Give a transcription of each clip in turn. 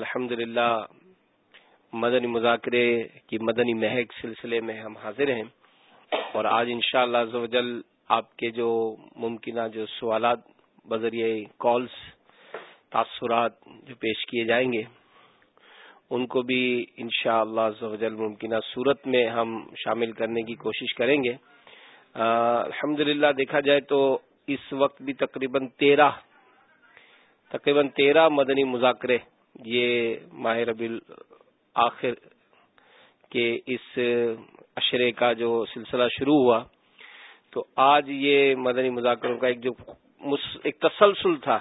الحمد مدنی مذاکرے کی مدنی مہک سلسلے میں ہم حاضر ہیں۔ اور آج انشاءاللہ شاء اللہ آپ کے جو ممکنہ جو سوالات، بذریعہ کالز، تاثرات جو پیش کیے جائیں گے، ان کو بھی انشاءاللہ شاء اللہ ممکنہ صورت میں ہم شامل کرنے کی کوشش کریں گے۔ الحمد دیکھا جائے تو اس وقت بھی تقریباً تیرہ تقریباً تیرہ مدنی مذاکرے یہ ماہ ربی آخر کے اس اشرے کا جو سلسلہ شروع ہوا، تو آج یہ مدنی مذاکروں کا ایک جو ایک تسلسل تھا،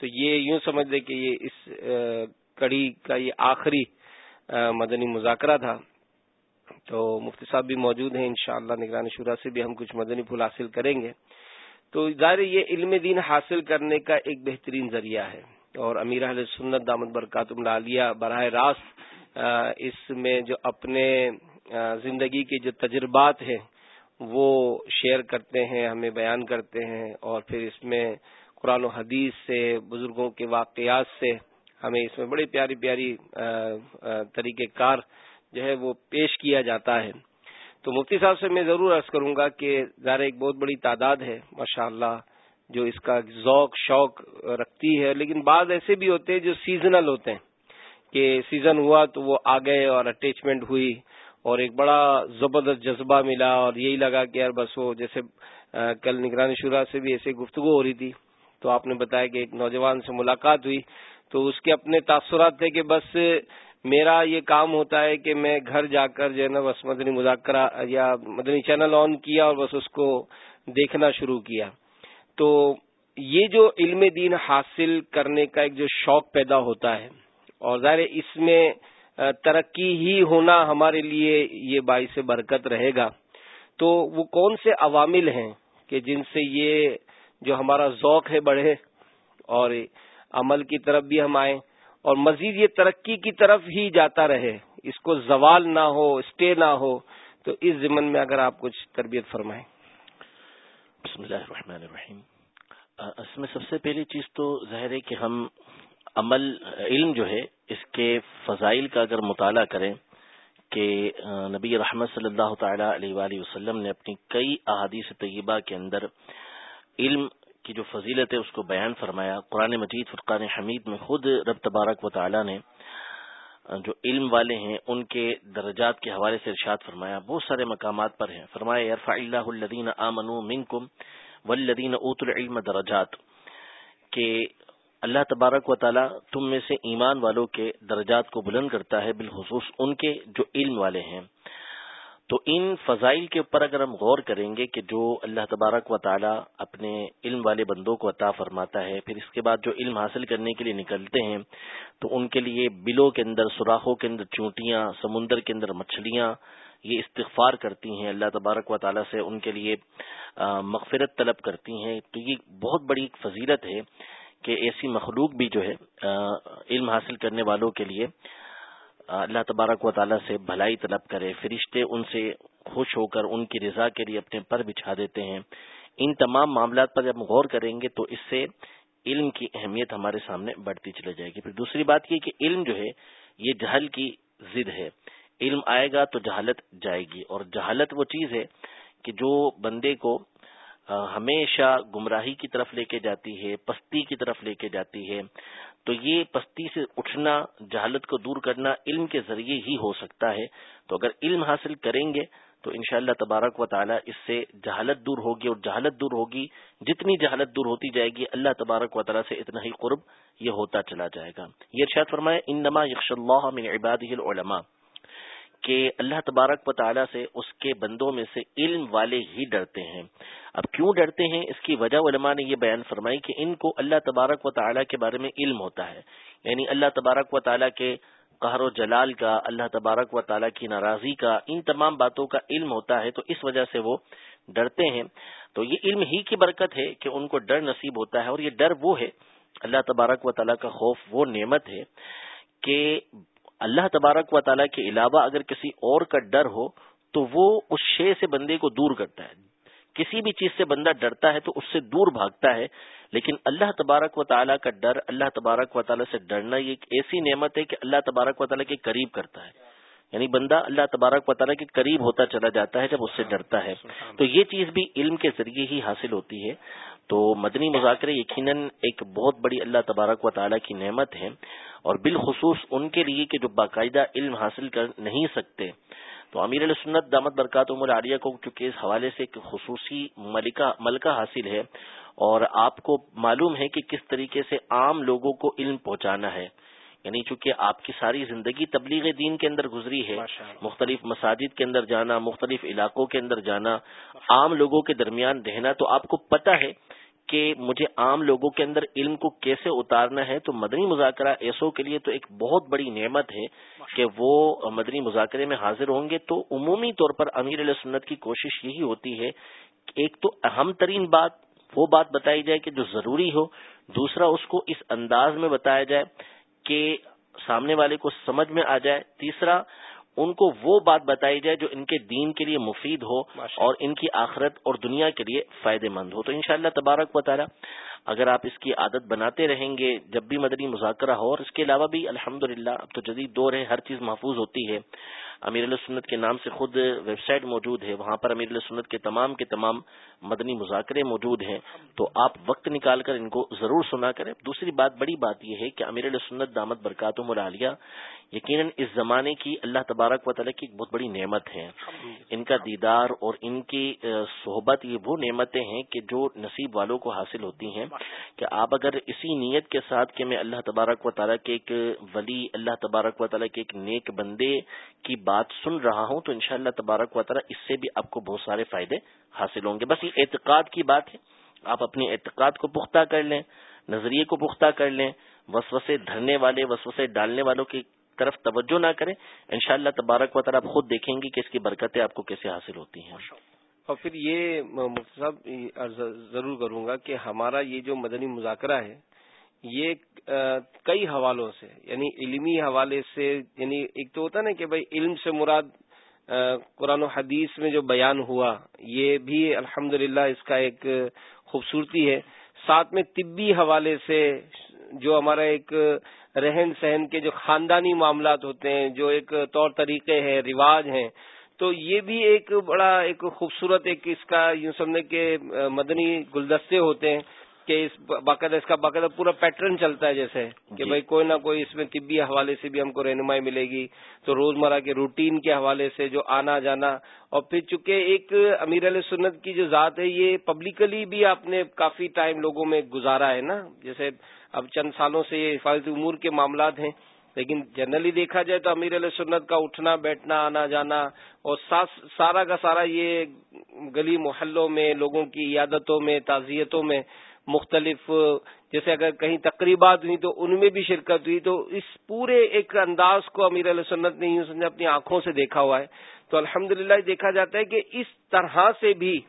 تو یہ یوں سمجھ لیں کہ یہ اس کڑی کا یہ آخری مدنی مذاکرہ تھا۔ تو مفتی صاحب بھی موجود ہیں، انشاءاللہ شاء نگرانی شورا سے بھی ہم کچھ مدنی پھول حاصل کریں گے۔ تو ظاہر یہ علم دین حاصل کرنے کا ایک بہترین ذریعہ ہے۔ اور امیر اہل سنت دامد برکات العالیہ براہ راست اس میں جو اپنے زندگی کے جو تجربات ہیں، وہ شیئر کرتے ہیں، ہمیں بیان کرتے ہیں اور پھر اس میں قرآن و حدیث سے، بزرگوں کے واقعات سے ہمیں اس میں بڑی پیاری پیاری طریقہ کار جو ہے وہ پیش کیا جاتا ہے۔ تو مفتی صاحب سے میں ضرور عرض کروں گا کہ ظاہر ایک بہت بڑی تعداد ہے ماشاء اللہ جو اس کا ذوق، شوق رکھتی ہے، لیکن بعض ایسے بھی ہوتے ہیں جو سیزنل ہوتے ہیں کہ سیزن ہوا تو وہ آ گئے اور اٹیچمنٹ ہوئی اور ایک بڑا زبردست جذبہ ملا اور یہی لگا کہ یار بس وہ جیسے کل نگرانی شورا سے بھی ایسے گفتگو ہو رہی تھی۔ تو آپ نے بتایا کہ ایک نوجوان سے ملاقات ہوئی۔ تو اس کے اپنے تاثرات تھے کہ بس میرا یہ کام ہوتا ہے کہ میں گھر جا کر جو ہے نا بس مدنی مذاکرہ یا مدنی چینل آن کیا اور بس اس کو دیکھنا شروع کیا۔ تو یہ جو علم دین حاصل کرنے کا ایک جو شوق پیدا ہوتا ہے، اور ظاہر اس میں ترقی ہی ہونا ہمارے لیے یہ باعث برکت رہے گا۔ تو وہ کون سے عوامل ہیں کہ جن سے یہ جو ہمارا ذوق ہے بڑھے اور عمل کی طرف بھی ہم آئیں، اور مزید یہ ترقی کی طرف ہی جاتا رہے۔ اس کو زوال نہ ہو، اسٹے نہ ہو۔ تو اس ضمن میں اگر آپ کچھ تربیت فرمائیں۔ بسم اللہ الرحمن الرحیم۔ اس میں سب سے پہلی چیز تو ظاہر ہے کہ ہم عمل، علم جو ہے، اس کے فضائل کا اگر مطالعہ کریں کہ نبی رحمت صلی اللہ تعالی علیہ وآلہ وسلم نے اپنی کئی احادیث طیبہ کے اندر علم کی جو فضیلت ہے، اس کو بیان فرمایا۔ قرآن مجید، فرقان حمید میں خود رب تبارک و تعالی نے جو علم والے ہیں، ان کے درجات کے حوالے سے ارشاد فرمایا، بہت سارے مقامات پر ہیں۔ فرمایا، یرفع اللہ الدین آمنوا منکم والذین اوت العلم درجات، کہ اللہ تبارک و تعالی تم میں سے ایمان والوں کے درجات کو بلند کرتا ہے، بالخصوص ان کے جو علم والے ہیں۔ تو ان فضائل کے اوپر اگر ہم غور کریں گے کہ جو اللہ تبارک و تعالی اپنے علم والے بندوں کو عطا فرماتا ہے، پھر اس کے بعد جو علم حاصل کرنے کے لیے نکلتے ہیں، تو ان کے لیے بلوں کے اندر، سوراخوں کے اندر چونٹیاں، سمندر کے اندر مچھلیاں، یہ استغفار کرتی ہیں، اللہ تبارک و تعالیٰ سے ان کے لیے مغفرت طلب کرتی ہیں۔ تو یہ بہت بڑی فضیلت ہے کہ ایسی مخلوق بھی جو ہے علم حاصل کرنے والوں کے لیے اللہ تبارک و تعالیٰ سے بھلائی طلب کرے، فرشتے ان سے خوش ہو کر ان کی رضا کے لیے اپنے پر بچھا دیتے ہیں۔ ان تمام معاملات پر جب ہم غور کریں گے تو اس سے علم کی اہمیت ہمارے سامنے بڑھتی چلی جائے گی۔ پھر دوسری بات یہ کہ علم جو ہے، یہ جہل کی ضد ہے۔ علم آئے گا تو جہالت جائے گی۔ اور جہالت وہ چیز ہے کہ جو بندے کو ہمیشہ گمراہی کی طرف لے کے جاتی ہے، پستی کی طرف لے کے جاتی ہے۔ تو یہ پستی سے اٹھنا، جہالت کو دور کرنا علم کے ذریعے ہی ہو سکتا ہے۔ تو اگر علم حاصل کریں گے، تو انشاءاللہ اللہ تبارک و تعالی اس سے جہالت دور ہوگی اور جہالت دور ہوگی۔ جتنی جہالت دور ہوتی جائے گی، اللہ تبارک و تعالی سے اتنا ہی قرب یہ ہوتا چلا جائے گا۔ یہ ارشاد فرمائے ان نما یکش اللہ من عباده العلماء۔ کہ اللہ تبارک و تعالی سے اس کے بندوں میں سے علم والے ہی ڈرتے ہیں۔ اب کیوں ڈرتے ہیں؟ اس کی وجہ علماء نے یہ بیان فرمائی کہ ان کو اللہ تبارک و تعالیٰ کے بارے میں علم ہوتا ہے۔ یعنی اللہ تبارک و تعالیٰ کے قہر و جلال کا، اللہ تبارک و تعالیٰ کی ناراضی کا، ان تمام باتوں کا علم ہوتا ہے تو اس وجہ سے وہ ڈرتے ہیں۔ تو یہ علم ہی کی برکت ہے کہ ان کو ڈر نصیب ہوتا ہے اور یہ ڈر وہ ہے۔ اللہ تبارک و تعالیٰ کا خوف وہ نعمت ہے کہ اللہ تبارک و تعالیٰ کے علاوہ اگر کسی اور کا ڈر ہو تو وہ اس شے سے بندے کو دور کرتا ہے۔ کسی بھی چیز سے بندہ ڈرتا ہے تو اس سے دور بھاگتا ہے۔ لیکن اللہ تبارک و تعالیٰ کا ڈر، اللہ تبارک و تعالیٰ سے ڈرنا یہ ایک ایسی نعمت ہے کہ اللہ تبارک و تعالیٰ کے قریب کرتا ہے۔ یعنی بندہ اللہ تبارک و تعالیٰ کے قریب ہوتا چلا جاتا ہے جب اس سے ڈرتا ہے۔ تو یہ چیز بھی علم کے ذریعے ہی حاصل ہوتی ہے۔ تو مدنی مذاکرے یقیناً ایک بہت بڑی اللہ تبارک و تعالیٰ کی نعمت ہے اور بالخصوص ان کے لیے کہ جو باقاعدہ علم حاصل کر نہیں سکتے۔ تو امیر علیہ سنت دامت برکات عمر عالیہ کو چونکہ اس حوالے سے ایک خصوصی ملکہ ملکہ حاصل ہے اور آپ کو معلوم ہے کہ کس طریقے سے عام لوگوں کو علم پہنچانا ہے۔ یعنی چونکہ آپ کی ساری زندگی تبلیغ دین کے اندر گزری ہے مختلف مساجد کے اندر جانا مختلف علاقوں کے اندر جانا عام لوگوں کے درمیان رہنا تو آپ کو پتا ہے کہ مجھے عام لوگوں کے اندر علم کو کیسے اتارنا ہے، تو مدنی مذاکرہ ایسو کے لیے تو ایک بہت بڑی نعمت ہے کہ وہ مدنی مذاکرے میں حاضر ہوں گے۔ تو عمومی طور پر امیر علیہ سنت کی کوشش یہی ہوتی ہے کہ ایک تو اہم ترین بات، وہ بات بتائی جائے کہ جو ضروری ہو، دوسرا اس کو اس انداز میں بتایا جائے کہ سامنے والے کو سمجھ میں آ جائے، تیسرا ان کو وہ بات بتائی جائے جو ان کے دین کے لیے مفید ہو اور ان کی آخرت اور دنیا کے لیے فائدے مند ہو۔ تو انشاءاللہ تبارک بتا اگر آپ اس کی عادت بناتے رہیں گے جب بھی مدنی مذاکرہ ہو اور اس کے علاوہ بھی الحمد اب تو جدید دور ہے ہر چیز محفوظ ہوتی ہے امیر علیہ سنت کے نام سے خود ویب سائٹ موجود ہے وہاں پر امیر علیہ سنت کے تمام کے تمام مدنی مذاکرے موجود ہیں۔ تو آپ وقت نکال کر ان کو ضرور سنا کریں۔ دوسری بات بڑی بات یہ ہے کہ امیر علیہ سنت دامت برکاتم العالیہ یقیناً اس زمانے کی اللہ تبارک و تعالیٰ کی ایک بہت بڑی نعمت ہے ان کا دیدار اور ان کی صحبت یہ وہ نعمتیں ہیں کہ جو نصیب والوں کو حاصل ہوتی ہیں۔ کہ آپ اگر اسی نیت کے ساتھ کہ میں اللہ تبارک و تعالیٰ کے ایک ولی اللہ تبارک و تعالیٰ کے ایک نیک بندے کی بات بات سن رہا ہوں تو انشاءاللہ تبارک و تعالیٰ اس سے بھی آپ کو بہت سارے فائدے حاصل ہوں گے۔ بس یہ اعتقاد کی بات ہے۔ آپ اپنے اعتقاد کو پختہ کر لیں، نظریے کو پختہ کر لیں، وسوسے دھرنے والے، وسوسے ڈالنے والوں کی طرف توجہ نہ کریں۔ انشاءاللہ تبارک و تعالیٰ آپ خود دیکھیں گے کہ اس کی برکتیں آپ کو کیسے حاصل ہوتی ہیں۔ اور پھر یہ صاحب ضرور کروں گا کہ ہمارا یہ جو مدنی مذاکرہ ہے یہ کئی حوالوں سے یعنی علمی حوالے سے یعنی ایک تو ہوتا نا کہ بھائی علم سے مراد قرآن و حدیث میں جو بیان ہوا، یہ بھی الحمد اس کا ایک خوبصورتی ہے۔ ساتھ میں طبی حوالے سے جو ہمارا ایک رہن سہن کے جو خاندانی معاملات ہوتے ہیں، جو ایک طور طریقے ہیں، رواج ہیں، تو یہ بھی ایک بڑا ایک خوبصورت ایک اس کا یوں سمجھنے کے مدنی گلدستے ہوتے ہیں۔ کہ اس باقاعدہ اس کا باقاعدہ پورا پیٹرن چلتا ہے جیسے کہ جی۔ بھائی کوئی نہ کوئی اس میں طبی حوالے سے بھی ہم کو رہنمائی ملے گی تو روزمرہ کے روٹین کے حوالے سے جو آنا جانا اور پھر چونکہ ایک امیر علیہ سنت کی جو ذات ہے یہ پبلکلی بھی آپ نے کافی ٹائم لوگوں میں گزارا ہے نا جیسے اب چند سالوں سے یہ حفاظتی امور کے معاملات ہیں لیکن جنرلی دیکھا جائے تو امیر علیہ سنت کا اٹھنا بیٹھنا آنا جانا اور سارا کا سارا یہ گلی محلوں میں لوگوں کی عیادتوں میں تعزیتوں میں مختلف، جیسے اگر کہیں تقریبات ہوئی تو ان میں بھی شرکت ہوئی، تو اس پورے ایک انداز کو امیر علیہ سنت نے یوں اپنی آنکھوں سے دیکھا ہوا ہے۔ تو الحمد دیکھا جاتا ہے کہ اس طرح سے بھی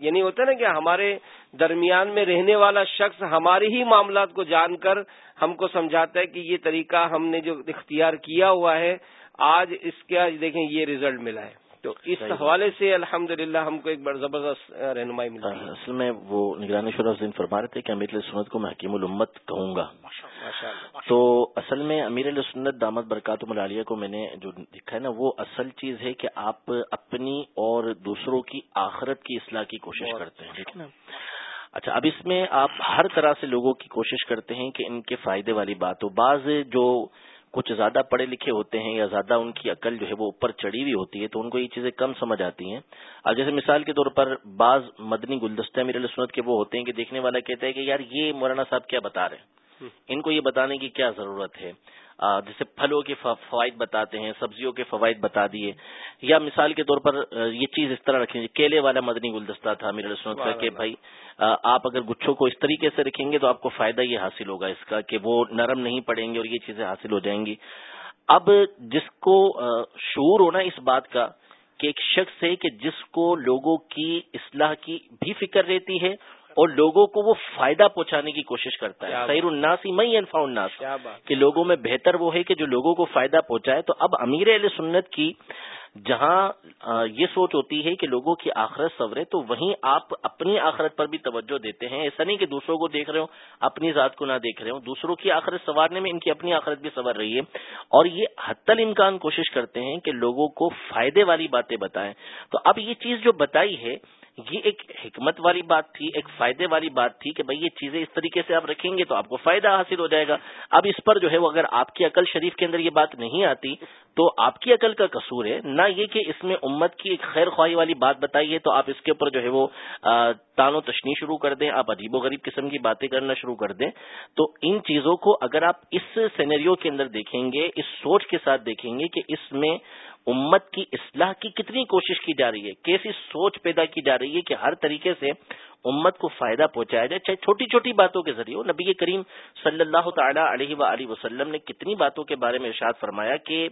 یعنی ہوتا ہے نا کہ ہمارے درمیان میں رہنے والا شخص ہمارے ہی معاملات کو جان کر ہم کو سمجھاتا ہے کہ یہ طریقہ ہم نے جو اختیار کیا ہوا ہے، آج اس کا دیکھیں یہ ریزلٹ ملا ہے۔ تو اس حوالے سے الحمد ہم کو ایک بڑا زبردست رہنمائی ملی۔ اصل میں وہ نگرانی شورا دن فرما رہے تھے کہ امیر سنت کو میں حکیم الامت کہوں گا۔ تو اصل میں امیر سنت دامت برکات ملالیہ کو میں نے جو دیکھا ہے نا وہ اصل چیز ہے کہ آپ اپنی اور دوسروں کی آخرت کی اصلاح کی کوشش کرتے ہیں ٹھیک ہے نا؟ اچھا اب اس میں آپ ہر طرح سے لوگوں کی کوشش کرتے ہیں کہ ان کے فائدے والی بات ہو۔ بعض جو کچھ زیادہ پڑھے لکھے ہوتے ہیں یا زیادہ ان کی عقل جو ہے وہ اوپر چڑھی ہوئی ہوتی ہے تو ان کو یہ چیزیں کم سمجھ آتی ہیں۔ اب جیسے مثال کے طور پر بعض مدنی گلدستہ میرے سنت کے وہ ہوتے ہیں کہ دیکھنے والا کہتا ہے کہ یار یہ مولانا صاحب کیا بتا رہے ہیں؟ ان کو یہ بتانے کی کیا ضرورت ہے؟ جیسے پھلوں کے فوائد بتاتے ہیں سبزیوں کے فوائد بتا دیے یا مثال کے طور پر یہ چیز اس طرح رکھیں کیلے والا مدنی گلدستہ تھا میرے سنت کا کہ بھائی آپ اگر گچھوں کو اس طریقے سے رکھیں گے تو آپ کو فائدہ یہ حاصل ہوگا اس کا کہ وہ نرم نہیں پڑیں گے اور یہ چیزیں حاصل ہو جائیں گی۔ اب جس کو شعور ہونا اس بات کا کہ ایک شخص ہے کہ جس کو لوگوں کی اصلاح کی بھی فکر رہتی ہے اور لوگوں کو وہ فائدہ پہنچانے کی کوشش کرتا ہے. سیر الناس ہی میں انفا الناس کہ لوگوں میں بہتر وہ ہے کہ جو لوگوں کو فائدہ پہنچائے. تو اب امیر علیہ سنت کی جہاں یہ سوچ ہوتی ہے کہ لوگوں کی آخرت سورے تو وہیں آپ اپنی آخرت پر بھی توجہ دیتے ہیں. ایسا نہیں کہ دوسروں کو دیکھ رہے ہو اپنی ذات کو نہ دیکھ رہے ہو دوسروں کی آخرت سنوارنے میں ان کی اپنی آخرت بھی سنور رہی ہے. اور یہ حت الامکان کوشش کرتے ہیں کہ لوگوں کو فائدے والی باتیں بتائیں. تو اب یہ چیز جو بتائی ہے یہ ایک حکمت والی بات تھی، ایک فائدے والی بات تھی کہ بھائی یہ چیزیں اس طریقے سے آپ رکھیں گے تو آپ کو فائدہ حاصل ہو جائے گا۔ اب اس پر جو ہے وہ اگر آپ کی عقل شریف کے اندر یہ بات نہیں آتی تو آپ کی عقل کا قصور ہے، نہ یہ کہ اس میں امت کی ایک خیر خواہی والی بات بتائی ہے تو آپ اس کے اوپر جو ہے وہ تان و تشنی شروع کر دیں، آپ عجیب و غریب قسم کی باتیں کرنا شروع کر دیں۔ تو ان چیزوں کو اگر آپ اس سینیریو کے اندر دیکھیں گے، اس سوچ کے ساتھ دیکھیں گے کہ اس میں امت کی اصلاح کی کتنی کوشش کی جا رہی ہے؟ کیسی سوچ پیدا کی جا رہی ہے کہ ہر طریقے سے امت کو فائدہ پہنچایا جائے؟ چاہے چھوٹی چھوٹی باتوں کے ذریعے نبی کریم صلی اللہ تعالی علیہ و وسلم نے کتنی باتوں کے بارے میں ارشاد فرمایا کہ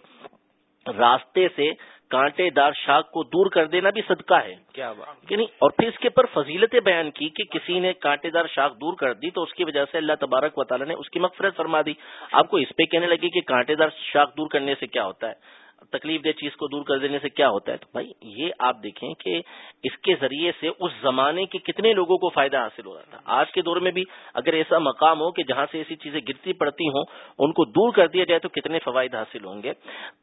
راستے سے کانٹے دار شاخ کو دور کر دینا بھی صدقہ ہے۔ کیا بات۔ یعنی اور پھر اس کے پر فضیلتیں بیان کی کہ کسی نے کانٹے دار شاخ دور کر دی تو اس کی وجہ سے اللہ تبارک و تعالیٰ نے اس کی مغفرت فرما دی۔ آپ کو اس پہ کہنے لگے کہ کانٹے دار شاخ دور کرنے سے کیا ہوتا ہے؟ تکلیف دہ چیز کو دور کر دینے سے کیا ہوتا ہے؟ تو بھائی یہ آپ دیکھیں کہ اس کے ذریعے سے اس زمانے کے کتنے لوگوں کو فائدہ حاصل ہو رہا تھا۔ آج کے دور میں بھی اگر ایسا مقام ہو کہ جہاں سے ایسی چیزیں گرتی پڑتی ہوں، ان کو دور کر دیا جائے تو کتنے فوائد حاصل ہوں گے؟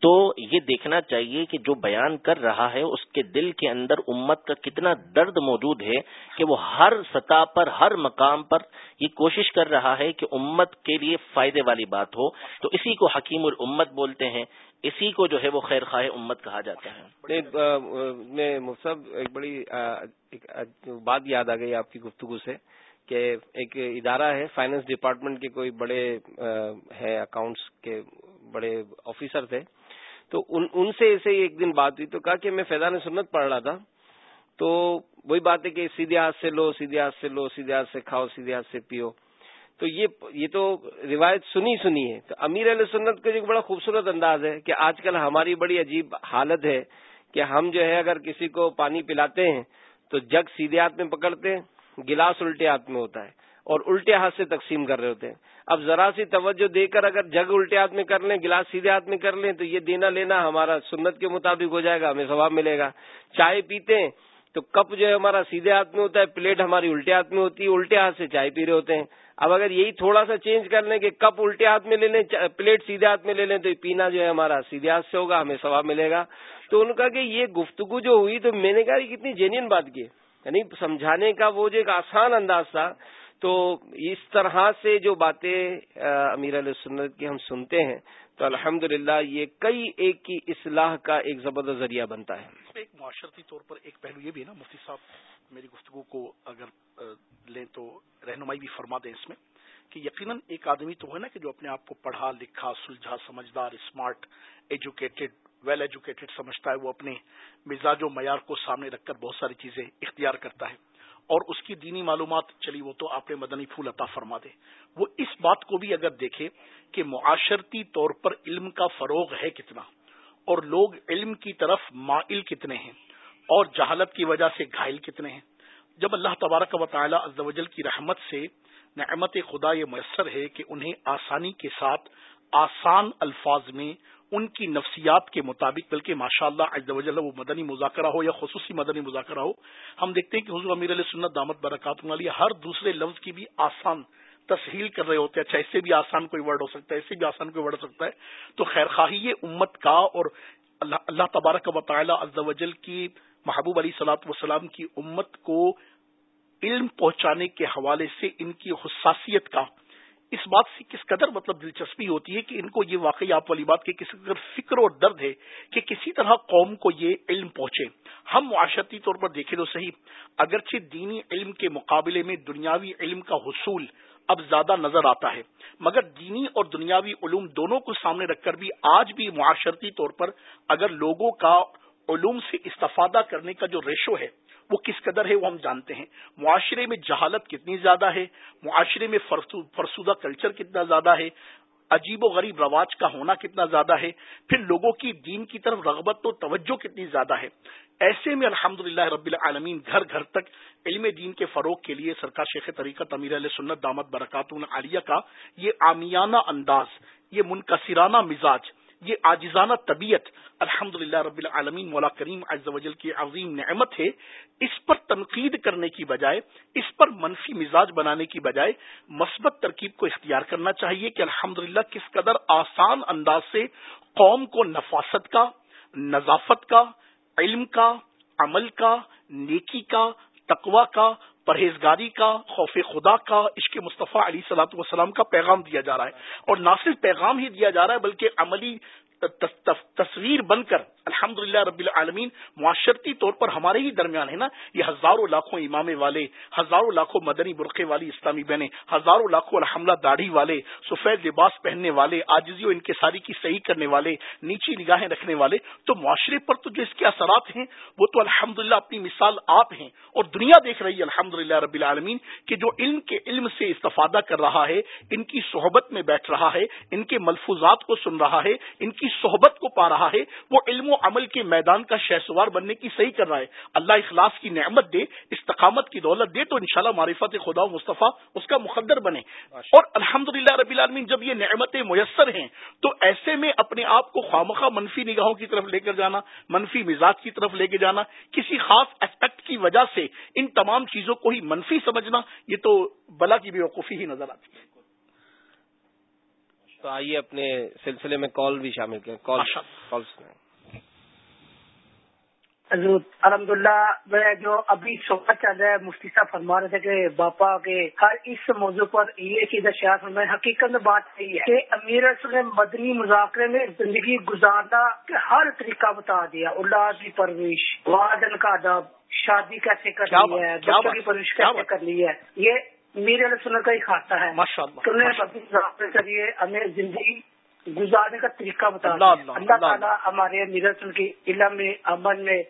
تو یہ دیکھنا چاہیے کہ جو بیان کر رہا ہے، اس کے دل کے اندر امت کا کتنا درد موجود ہے کہ وہ ہر سطح پر، ہر مقام پر یہ کوشش کر رہا ہے کہ امت کے لیے فائدے والی بات ہو۔ تو اسی کو حکیم الامت بولتے ہیں۔ اسی کو جو ہے وہ خیر خواہ امت کہا جاتا ہے۔ میں مصحب ایک بڑی بات یاد آ گئی آپ کی گفتگو سے کہ ایک ادارہ ہے فائنانس ڈپارٹمنٹ کے کوئی بڑے ہے اکاؤنٹس کے بڑے آفیسر تھے۔ تو ان سے ایسے ہی ایک دن بات ہوئی تو کہا کہ میں فیضان سنت پڑھ رہا تھا۔ تو وہی بات ہے کہ سیدھے ہاتھ سے لو، سیدھے ہاتھ سے لو، سیدھے ہاتھ سے کھاؤ، سیدھے ہاتھ سے پیو۔ تو یہ یہ تو روایت سنی سنی ہے تو امیر علیہ سنت کا جو بڑا خوبصورت انداز ہے کہ آج کل ہماری بڑی عجیب حالت ہے کہ ہم جو ہے اگر کسی کو پانی پلاتے ہیں تو جگ سیدھے ہاتھ میں پکڑتے ہیں، گلاس الٹے ہاتھ میں ہوتا ہے اور الٹے ہاتھ سے تقسیم کر رہے ہوتے ہیں۔ اب ذرا سی توجہ دے کر اگر جگ الٹے ہاتھ میں کر لیں، گلاس سیدھے ہاتھ میں کر لیں تو یہ دینا لینا ہمارا سنت کے مطابق ہو جائے گا، ہمیں ثواب ملے گا۔ چائے پیتے ہیں تو کپ جو ہے ہمارا سیدھے ہاتھ میں ہوتا ہے، پلیٹ ہماری الٹے ہاتھ میں ہوتی ہے، الٹے ہاتھ سے چائے پی رہے ہوتے ہیں۔ اب اگر یہی تھوڑا سا چینج کر لیں کہ کپ الٹے ہاتھ میں لے لیں پلیٹ سیدھے ہاتھ میں لے لیں تو پینا جو ہے ہمارا سیدھے ہاتھ سے ہوگا، ہمیں ثواب ملے گا۔ تو ان کا کہ یہ گفتگو جو ہوئی تو میں نے کہا یہ کتنی جینئن بات کی یعنی سمجھانے کا وہ جو ایک آسان انداز تھا۔ تو اس طرح سے جو باتیں امیر علیہ سنت کی ہم سنتے ہیں تو الحمد یہ کئی ایک کی اصلاح کا ایک زبردست ذریعہ بنتا ہے۔ ایک معاشرتی طور پر ایک پہلو یہ بھی ہے نا، مفتی صاحب میری گفتگو کو اگر لیں تو رہنمائی بھی فرما دیں اس میں کہ یقیناً ایک آدمی تو ہے نا کہ جو اپنے آپ کو پڑھا لکھا، سلجھا، سمجھدار اسمارٹ ایجوکیٹڈ ویل ایجوکیٹڈ سمجھتا ہے، وہ اپنے مزاج و معیار کو سامنے رکھ کر بہت ساری چیزیں اختیار کرتا ہے۔ اور اس کی دینی معلومات چلی وہ تو آپ نے مدنی پھول عطا فرما دے۔ وہ اس بات کو بھی اگر دیکھے کہ معاشرتی طور پر علم کا فروغ ہے کتنا اور لوگ علم کی طرف مائل کتنے ہیں اور جہالت کی وجہ سے گھائل کتنے ہیں۔ جب اللہ تبارک و تعالی عزوجل کی رحمت سے نعمت خدا یہ میسر ہے کہ انہیں آسانی کے ساتھ آسان الفاظ میں ان کی نفسیات کے مطابق، بلکہ ماشاء اللہ وہ مدنی مذاکرہ ہو یا خصوصی مدنی مذاکرہ ہو، ہم دیکھتے ہیں کہ حضور امیر علیہ سنت دامت برکات والی ہر دوسرے لفظ کی بھی آسان تسہیل کر رہے ہوتے ہیں۔ اچھا اس سے بھی آسان کوئی ورڈ ہو سکتا ہے، اس سے بھی آسان کوئی ورڈ ہو سکتا ہے۔ تو خیر خواہی امت کا اور اللہ اللہ تبارک و تعالی عز و جل کی، محبوب علی سلاط وسلام کی امت کو علم پہنچانے کے حوالے سے ان کی حساسیت کا اس بات سے کس قدر مطلب دلچسپی ہوتی ہے کہ ان کو یہ واقعی آپ والی بات کی کس قدر فکر اور درد ہے کہ کسی طرح قوم کو یہ علم پہنچے۔ ہم معاشرتی طور پر دیکھیں تو صحیح، اگرچہ دینی علم کے مقابلے میں دنیاوی علم کا حصول اب زیادہ نظر آتا ہے، مگر دینی اور دنیاوی علوم دونوں کو سامنے رکھ کر بھی آج بھی معاشرتی طور پر اگر لوگوں کا علوم سے استفادہ کرنے کا جو ریشو ہے وہ کس قدر ہے وہ ہم جانتے ہیں۔ معاشرے میں جہالت کتنی زیادہ ہے، معاشرے میں فرسودہ کلچر کتنا زیادہ ہے، عجیب و غریب رواج کا ہونا کتنا زیادہ ہے، پھر لوگوں کی دین کی طرف رغبت و توجہ کتنی زیادہ ہے۔ ایسے میں الحمد رب العالمین گھر گھر تک علم دین کے فروغ کے لیے سرکار شیخ طریقہ امیر علیہ سنت دامت برکات عالیہ کا یہ آمیانہ انداز، یہ منکسرانہ مزاج یہ آجزانہ طبیعت الحمد رب العالمین مولا کریم عز وجل کی عظیم نعمت ہے، اس پر تنقید کرنے کی بجائے، اس پر منفی مزاج بنانے کی بجائے مثبت ترکیب کو اختیار کرنا چاہیے کہ الحمد کس قدر آسان انداز سے قوم کو نفاست کا، نظافت کا، علم کا، عمل کا، نیکی کا تقوا کا پرہیزگاری کا، خوف خدا کا، عشق مصطفیٰ علی صلاحت وسلام کا پیغام دیا جا رہا ہے۔ اور نہ صرف پیغام ہی دیا جا رہا ہے، بلکہ عملی تصویر بن کر الحمد رب العالمین معاشرتی طور پر ہمارے ہی درمیان ہے نا، یہ ہزاروں لاکھوں امام والے، ہزاروں لاکھوں مدنی برقے والی اسلامی بہنیں، ہزاروں لاکھوں الحملہ داڑھی والے، سفید لباس پہننے والے آجزی و ان کے ساری کی صحیح کرنے والے، نیچی نگاہیں رکھنے والے، تو معاشرے پر تو جو اس کے اثرات ہیں، وہ تو الحمد اپنی مثال آپ ہیں۔ اور دنیا دیکھ رہی ہے الحمد رب العالمین کہ جو علم کے علم سے استفادہ کر رہا ہے، ان کی صحبت میں بیٹھ رہا ہے، ان کے ملفوظات کو سن رہا ہے، ان کی صحبت کو پا رہا ہے وہ علم و عمل کے میدان کا شہسوار بننے کی صحیح کر رہا ہے۔ اللہ اخلاص کی نعمت دے استقامت کی دولت دے تو انشاءاللہ معرفت خدا و مصطفیٰ اس کا مقدر بنے۔ اور الحمد رب العالمین جب یہ نعمتیں میسر ہیں تو ایسے میں اپنے آپ کو خامخواہ منفی نگاہوں کی طرف لے کر جانا منفی مزاج کی طرف لے کے جانا کسی خاص اسپیکٹ کی وجہ سے ان تمام چیزوں کو ہی منفی سمجھنا یہ تو بلا کی بے وقوفی ہی نظر آتی ہے۔ تو آئیے اپنے سلسلے میں کال بھی شامل کریں۔ کال کال الحمد للہ میں جو ابھی صبح چل رہا ہے مفتی صاحب فرما رہے تھے کہ باپا کے ہر اس موضوع پر یہ چیز اشیاء میں حقیقت میں بات یہی ہے کہ امیر نے مدنی مذاکرے میں زندگی گزارنا کے ہر طریقہ بتا دیا۔ اللہ کی پرورش وادن کا ادب شادی کیسے کرنی ہے بچوں کی پرورش کیسے کرنی ہے یہ میرے علیہ سنت کا ہی کھاتا ہے۔ ذریعے ہمیں زندگی گزارنے کا طریقہ بتا اللہ تعالیٰ ہمارے میرے کی علم میں عمل میں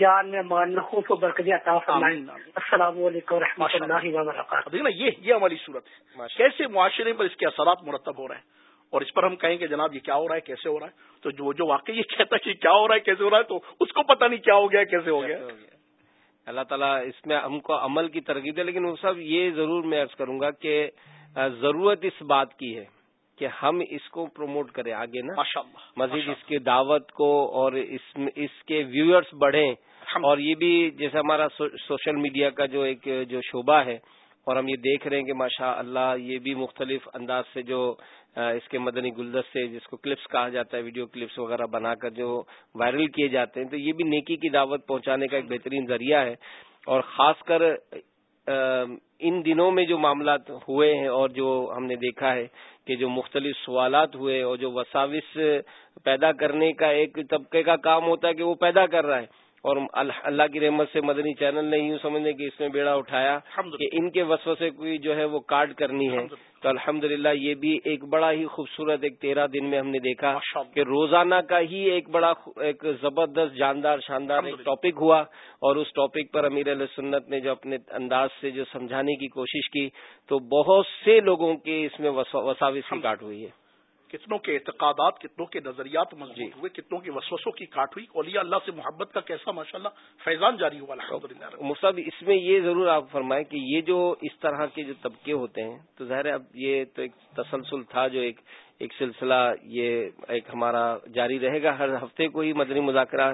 جان میں مان خوف و برکتی عطا فرمائے۔ السلام علیکم و رحمۃ اللہ وبرکاتہ۔ یہ یہ ہماری صورت۔ ہے کیسے معاشرے پر اس کے اثرات مرتب ہو رہے ہیں؟ اور اس پر ہم کہیں کہ جناب یہ کیا ہو رہا ہے؟ کیسے ہو رہا ہے؟ تو جو جو واقعی یہ کہتا ہے کہ کیا ہو رہا ہے کیسے ہو رہا ہے؟ تو اس کو پتہ نہیں کیا ہو گیا۔ کیسے ہو گیا؟ اللہ تعالیٰ اس میں ہم کو عمل کی ترغیب ہے لیکن وہ سب یہ ضرور میں ارض کروں گا کہ ضرورت اس بات کی ہے کہ ہم اس کو پروموٹ کریں آگے نا۔ مزید اس کی دعوت کو اور اس اس کے ویورز بڑھیں۔ اور یہ بھی جیسے ہمارا سوشل میڈیا کا جو ایک جو شعبہ ہے اور ہم یہ دیکھ رہے ہیں کہ ماشاء اللہ یہ بھی مختلف انداز سے جو اس کے مدنی گلدستے جس کو کلپس کہا جاتا ہے، ویڈیو کلپس وغیرہ بنا کر جو وائرل کیے جاتے ہیں، تو یہ بھی نیکی کی دعوت پہنچانے کا ایک بہترین ذریعہ ہے۔ اور خاص کر ان دنوں میں جو معاملات ہوئے ہیں اور جو ہم نے دیکھا ہے کہ جو مختلف سوالات ہوئے اور جو وساوس پیدا کرنے کا ایک طبقے کا کام ہوتا ہے کہ وہ پیدا کر رہا ہے۔ اور اللہ کی رحمت سے مدنی چینل نے یوں سمجھنے کہ اس میں بیڑا اٹھایا کہ ان کے وسوسے کوئی جو ہے وہ کارڈ کرنی ہے۔ تو الحمد یہ بھی ایک بڑا ہی خوبصورت ایک تیرہ دن میں ہم نے دیکھا کہ روزانہ کا ہی ایک بڑا ایک زبردست جاندار شاندار ایک ٹاپک ہوا اور اس ٹاپک پر امیر علیہ سنت نے جو اپنے انداز سے جو سمجھانے کی کوشش کی تو بہت سے لوگوں کے اس میں وساوس کی کاٹ ہوئی ہے۔ کتنوں کے اعتقادات کتنوں کے نظریات مضبوط جی۔ ہوئے کتنوں کے وسوسوں کی کاٹ ہوئی۔ اولیاء اللہ سے محبت کا کیسا ماشاء اللہ فیضان جاری ہوا مصعب اس میں یہ ضرور آپ فرمائیں کہ یہ جو اس طرح کے جو طبقے ہوتے ہیں تو ظاہر ہے اب یہ تو ایک تسلسل تھا جو ایک ایک سلسلہ یہ ایک ہمارا جاری رہے گا۔ ہر ہفتے کو ہی مدنی مذاکرہ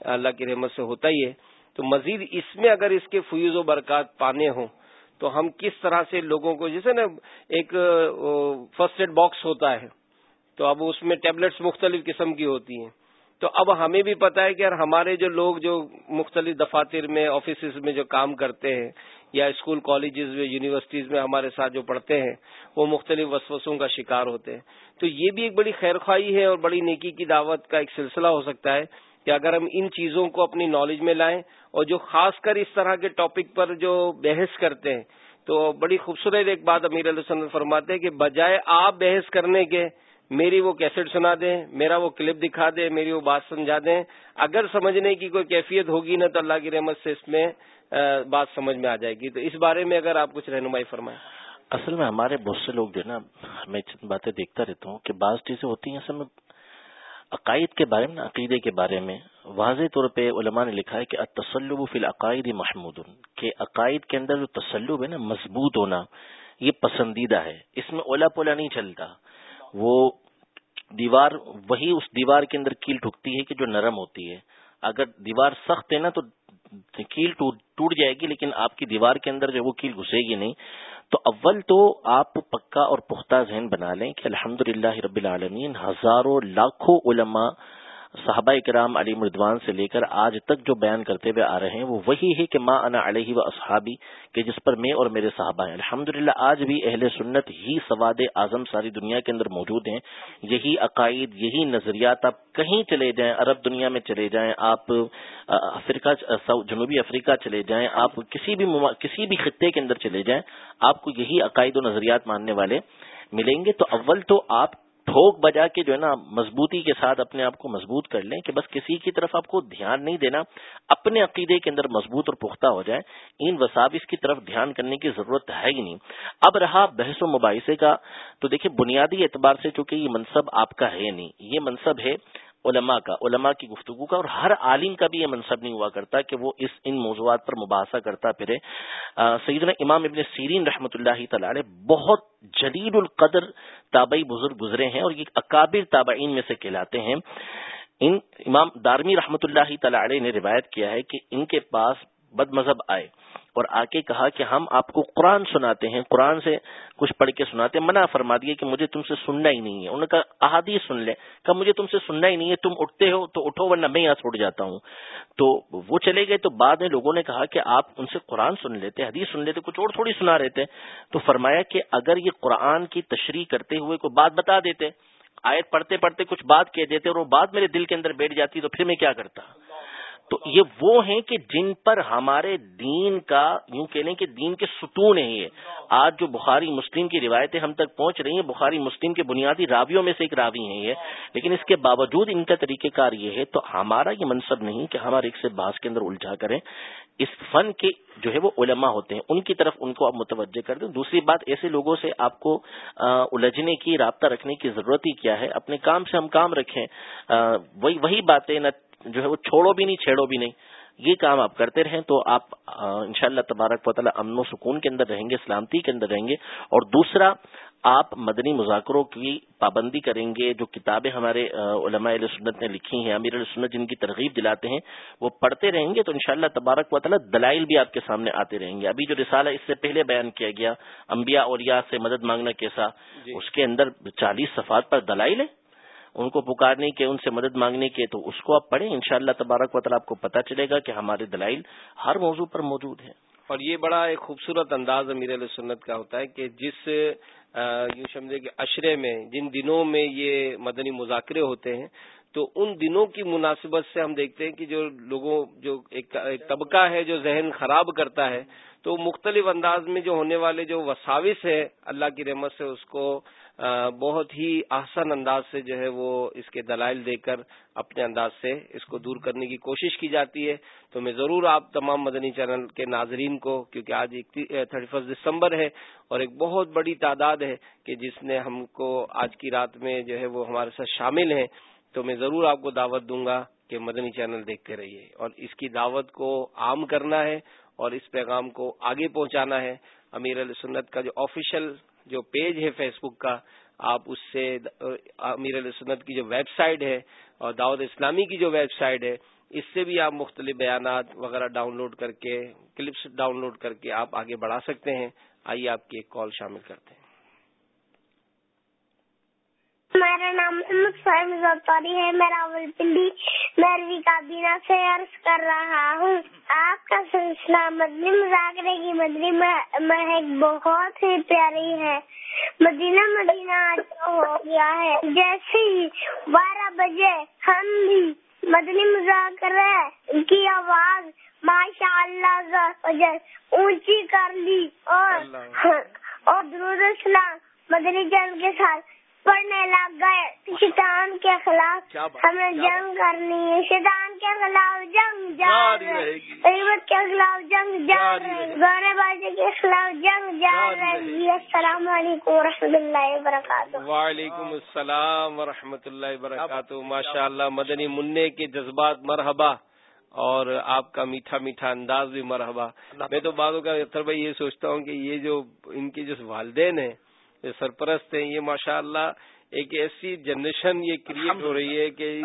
اللہ کی رحمت سے ہوتا ہی ہے۔ تو مزید اس میں اگر اس کے فیوز و برکات پانے ہوں تو ہم کس طرح سے لوگوں کو جیسے نا ایک فرسٹ ایڈ باکس ہوتا ہے تو اب اس میں ٹیبلٹس مختلف قسم کی ہوتی ہیں۔ تو اب ہمیں بھی پتا ہے کہ ہمارے جو لوگ جو مختلف دفاتر میں آفیسز میں جو کام کرتے ہیں یا اسکول کالجز میں یونیورسٹیز میں ہمارے ساتھ جو پڑھتے ہیں، وہ مختلف وسوسوں کا شکار ہوتے ہیں۔ تو یہ بھی ایک بڑی خیر خواہی ہے اور بڑی نیکی کی دعوت کا ایک سلسلہ ہو سکتا ہے کہ اگر ہم ان چیزوں کو اپنی نالج میں لائیں اور جو خاص کر اس طرح کے ٹاپک پر جو بحث کرتے ہیں، تو بڑی خوبصورت ایک بات امیر علیہ وسلم فرماتے ہیں کہ بجائے آپ بحث کرنے کے میری وہ کیسٹ سنا دیں، میرا وہ کلپ دکھا دیں، میری وہ بات سمجھا دیں۔ اگر سمجھنے کی کوئی کیفیت ہوگی نا تو اللہ کی رحمت سے اس میں بات سمجھ میں آ جائے گی۔ تو اس بارے میں اگر آپ کچھ رہنمائی فرمائیں۔ اصل میں ہمارے بہت سے لوگ جو ہے نا میں چند باتیں دیکھتا رہتا ہوں کہ بعض چیزیں ہوتی ہیں۔ اصل میں عقائد کے بارے میں، عقیدے کے بارے میں واضح طور پہ علماء نے لکھا ہے کہ تسلب فی العقائد محمود، کہ عقائد کے اندر جو تسلب ہے نا، مضبوط ہونا، یہ پسندیدہ ہے۔ اس میں اولا پولا نہیں چلتا۔ وہ دیوار وہی اس دیوار کے اندر کیل ٹھکتی ہے کہ جو نرم ہوتی ہے۔ اگر دیوار سخت ہے نا تو کیل ٹوٹ جائے گی، لیکن آپ کی دیوار کے اندر جو وہ کیل گھسے گی نہیں۔ تو اول تو آپ پکا اور پختہ ذہن بنا لیں کہ الحمد رب العالمین ہزاروں لاکھوں علماء صحابہ کرام علی مردوان سے لے کر آج تک جو بیان کرتے ہوئے آ رہے ہیں، وہ وہی ہے کہ ماں انا علیہ و اصحابی، کہ جس پر میں اور میرے صحابہ ہیں۔ الحمد آج بھی اہل سنت ہی سواد اعظم ساری دنیا کے اندر موجود ہیں۔ یہی عقائد، یہی نظریات آپ کہیں چلے جائیں، عرب دنیا میں چلے جائیں، آپ افریقہ جنوبی افریقہ چلے جائیں، آپ کسی بھی کسی بھی خطے کے اندر چلے جائیں، آپ کو یہی عقائد و نظریات ماننے والے ملیں گے۔ تو اول تو آپ ٹھوک بجا کے جو ہے نا مضبوطی کے ساتھ اپنے آپ کو مضبوط کر لیں کہ بس کسی کی طرف آپ کو دھیان نہیں دینا، اپنے عقیدے کے اندر مضبوط اور پختہ ہو جائے ان وساوس کی طرف دھیان کرنے کی ضرورت ہے ہی نہیں۔ اب رہا بحث و مباحثے کا، تو دیکھیں بنیادی اعتبار سے چونکہ یہ منصب آپ کا ہے نہیں، یہ منصب ہے علماء کا، علماء کی گفتگو کا، اور ہر عالم کا بھی یہ منصب نہیں ہوا کرتا کہ وہ اس ان موضوعات پر مباحثہ کرتا پھرے۔ سیدنا امام ابن سیرین رحمۃ اللہ تعالی بہت جلیل القدر تابعی بزرگ گزرے ہیں اور یہ اکابر تابعین میں سے کہلاتے ہیں۔ ان، امام دارمی رحمۃ اللہ تعالی نے روایت کیا ہے کہ ان کے پاس بد مذہب آئے۔ اور آ کے کہا کہ ہم آپ کو قرآن سناتے ہیں، قرآن سے کچھ پڑھ کے سناتے ہیں، منع فرما دیے کہ مجھے تم سے سننا ہی نہیں ہے۔ انہوں نے کہا، احادیث سن لے کہا، مجھے تم سے سننا ہی نہیں ہے، تم اٹھتے ہو تو اٹھو ورنہ میں یہاں چھوڑ جاتا ہوں۔ تو وہ چلے گئے تو بعد میں لوگوں نے کہا کہ آپ ان سے قرآن سن لیتے حدیث سن لیتے کچھ اور تھوڑی سنا رہے تھے۔ تو فرمایا کہ اگر یہ قرآن کی تشریح کرتے ہوئے کوئی بات بتا دیتے، آیت پڑھتے پڑھتے کچھ بات کہہ دیتے اور وہ بات میرے دل کے اندر بیٹھ جاتی تو پھر میں کیا کرتا؟ تو یہ وہ ہیں کہ جن پر ہمارے دین کا، یوں کہہ لیں کہ دین کے ستون ہیں یہ۔ آج جو بخاری مسلم کی روایتیں ہم تک پہنچ رہی ہیں، بخاری مسلم کے بنیادی راویوں میں سے ایک راوی ہیں یہ۔ لیکن اس کے باوجود ان کا طریقہ کار یہ ہے، تو ہمارا یہ منصب نہیں کہ ہمارے ایک سے باس کے اندر الجھا کریں۔ اس فن کے جو ہے وہ علماء ہوتے ہیں، ان کی طرف ان کو آپ متوجہ کر دیں۔ دوسری بات، ایسے لوگوں سے آپ کو الجھنے کی، رابطہ رکھنے کی ضرورت ہی کیا ہے؟ اپنے کام سے ہم کام رکھیں۔ وہی وہی باتیں، نہ جو ہے وہ چھوڑو بھی نہیں چھیڑو بھی نہیں۔ یہ کام آپ کرتے رہیں تو آپ ان شاء اللہ تبارک و تعالیٰ امن و سکون کے اندر رہیں گے سلامتی کے اندر رہیں گے۔ اور دوسرا آپ مدنی مذاکروں کی پابندی کریں گے۔ جو کتابیں ہمارے علماء علیہ سنت نے لکھی ہیں امیر علیہ سنت جن کی ترغیب دلاتے ہیں وہ پڑھتے رہیں گے تو انشاءاللہ تبارک و تعالیٰ دلائل بھی آپ کے سامنے آتے رہیں گے۔ ابھی جو رسالہ اس سے پہلے بیان کیا گیا انبیاء اور سے مدد مانگنا کیسا؟ جی۔ اس کے اندر چالیس صفات پر دلائل ہے ان کو پکارنے کے، ان سے مدد مانگنے کے، تو اس کو آپ پڑھیں، انشاءاللہ تبارک و تعالیٰ آپ کو پتہ چلے گا کہ ہمارے دلائل ہر موضوع پر موجود ہیں۔ اور یہ بڑا ایک خوبصورت انداز امیر علیہ سنت کا ہوتا ہے کہ جس یوں سمجھے کہ اشرے میں جن دنوں میں یہ مدنی مذاکرے ہوتے ہیں، تو ان دنوں کی مناسبت سے ہم دیکھتے ہیں کہ جو لوگوں، جو ایک طبقہ ہے جو ذہن خراب کرتا ہے، تو مختلف انداز میں جو ہونے والے جو وساوس ہے اللہ کی رحمت سے اس کو بہت ہی آسان انداز سے جو ہے وہ اس کے دلائل دے کر اپنے انداز سے اس کو دور کرنے کی کوشش کی جاتی ہے۔ تو میں ضرور آپ تمام مدنی چینل کے ناظرین کو، کیونکہ آج تھرٹی فرسٹ دسمبر ہے اور ایک بہت بڑی تعداد ہے کہ جس نے ہم کو آج کی رات میں جو ہے وہ ہمارے ساتھ شامل ہیں، تو میں ضرور آپ کو دعوت دوں گا کہ مدنی چینل دیکھتے رہیے۔ اور اس کی دعوت کو عام کرنا ہے اور اس پیغام کو آگے پہنچانا ہے۔ امیر علیہ سنت کا جو آفیشیل جو پیج ہے فیس بک کا، آپ اس سے امیر السنت کی جو ویب سائٹ ہے اور دعوت اسلامی کی جو ویب سائٹ ہے، اس سے بھی آپ مختلف بیانات وغیرہ ڈاؤن لوڈ کر کے، کلپس ڈاؤن لوڈ کر کے آپ آگے بڑھا سکتے ہیں۔ آئیے آپ کی ایک کال شامل کرتے ہیں۔ میرا نام محمد فہم ہے میں راول پنڈی میروی کابینہ سے عرض کر رہا ہوں۔ آپ کا سلسلہ مدنی مذاکرے کی مدنی مہک بہت ہی پیاری ہے۔ مدینہ مدینہ ہو گیا ہے۔ جیسے ہی بارہ بجے ہم بھی مدنی مذاکرے کی آواز ماشاء اللہ اونچی کر لی اور اور درود اسلام مدنی جنگ کے ساتھ۔ پڑھنے لگ گئے۔ شیطان کے خلاف ہمیں جنگ کرنی ہے۔ شیطان کے خلاف جنگ غیبت کے خلاف جنگ گورے بازی کے خلاف جنگ جار رہی السلام علیکم و رحمۃ اللہ وبرکاتہ۔ وعلیکم السلام و رحمۃ اللہ وبرکاتہ۔ ماشاء اللہ مدنی منع کے جذبات مرحبا۔ اور آپ کا میٹھا میٹھا انداز بھی مرحبا۔ میں تو بعدوں کا اختر بھائی یہ سوچتا ہوں کہ یہ جو ان کے جو والدین ہیں سرپرست ہیں یہ ماشاء اللہ ایک ایسی جنریشن یہ کریٹ ہو رہی ہے کہ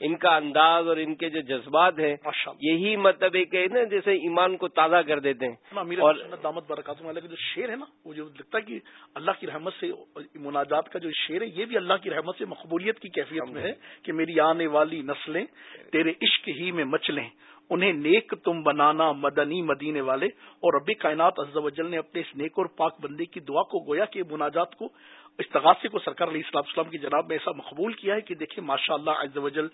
ان کا انداز اور ان کے جو جذبات ہیں یہی مطلب ایک نا جیسے ایمان کو تازہ کر دیتے ہیں۔ اور دامت برکات والا جو شعر ہے نا وہ جو لگتا ہے کہ اللہ کی رحمت سے مناجات کا جو شعر ہے یہ بھی اللہ کی رحمت سے مقبولیت کی کیفیت میں ہے کہ میری آنے والی نسلیں تیرے عشق ہی میں مچلیں۔ انہیں نیک تم بنانا مدنی مدینے والے۔ اور رب کائنات عز و جل نے اپنے اس نیک اور پاک بندے کی دعا کو گویا کہ مناجات کو استغاثے کو سرکار علیہ السلام السلام کی جناب میں ایسا مقبول کیا ہے کہ دیکھیں ماشاء اللہ عز و جل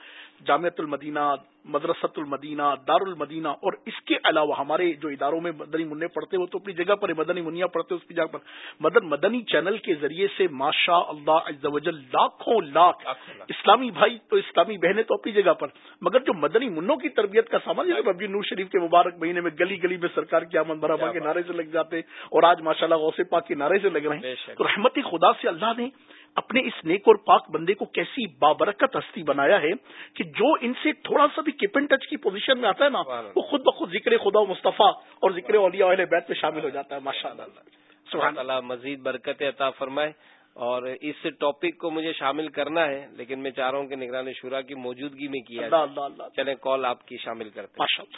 جامعت المدینہ مدرسۃ المدینہ دار المدینہ اور اس کے علاوہ ہمارے جو اداروں میں مدنی منع پڑھتے وہ تو اپنی جگہ پر مدنی منیا پڑھتے اس کی جگہ پر۔ مدن مدنی چینل کے ذریعے سے ماشاء اللہ عز و جل لاکھوں لاکھ اسلامی بھائی تو اسلامی بہنیں تو اپنی جگہ پر۔ مگر جو مدنی منوں کی تربیت کا سامان ہے ابھی نور شریف کے مبارک مہینے میں گلی گلی میں سرکار کی آمد برابر کے نعرے سے لگ جاتے اور آج ماشاء اللہ غوث پاک کے نعرے سے لگ رہے ہیں۔ تو رحمت خدا سے اللہ نے اپنے اس نیک اور پاک بندے کو کیسی بابرکت ہستی بنایا ہے کہ جو ان سے تھوڑا سا بھی کیپن ٹچ کی پوزیشن میں آتا ہے نا وہ خود بخود ذکر خدا و مصطفیٰ اور ذکر اولیاء اہل بیت میں شامل ہو جاتا ہے ماشاء اللہ۔ اللہ مزید برکت عطا فرمائے۔ اور اس ٹاپک کو مجھے شامل کرنا ہے لیکن میں چاہ رہا ہوں کہ نگرانی شورا کی موجودگی میں کیا اللہ اللہ اللہ۔ چلے کال آپ کی شامل کرتے ہیں۔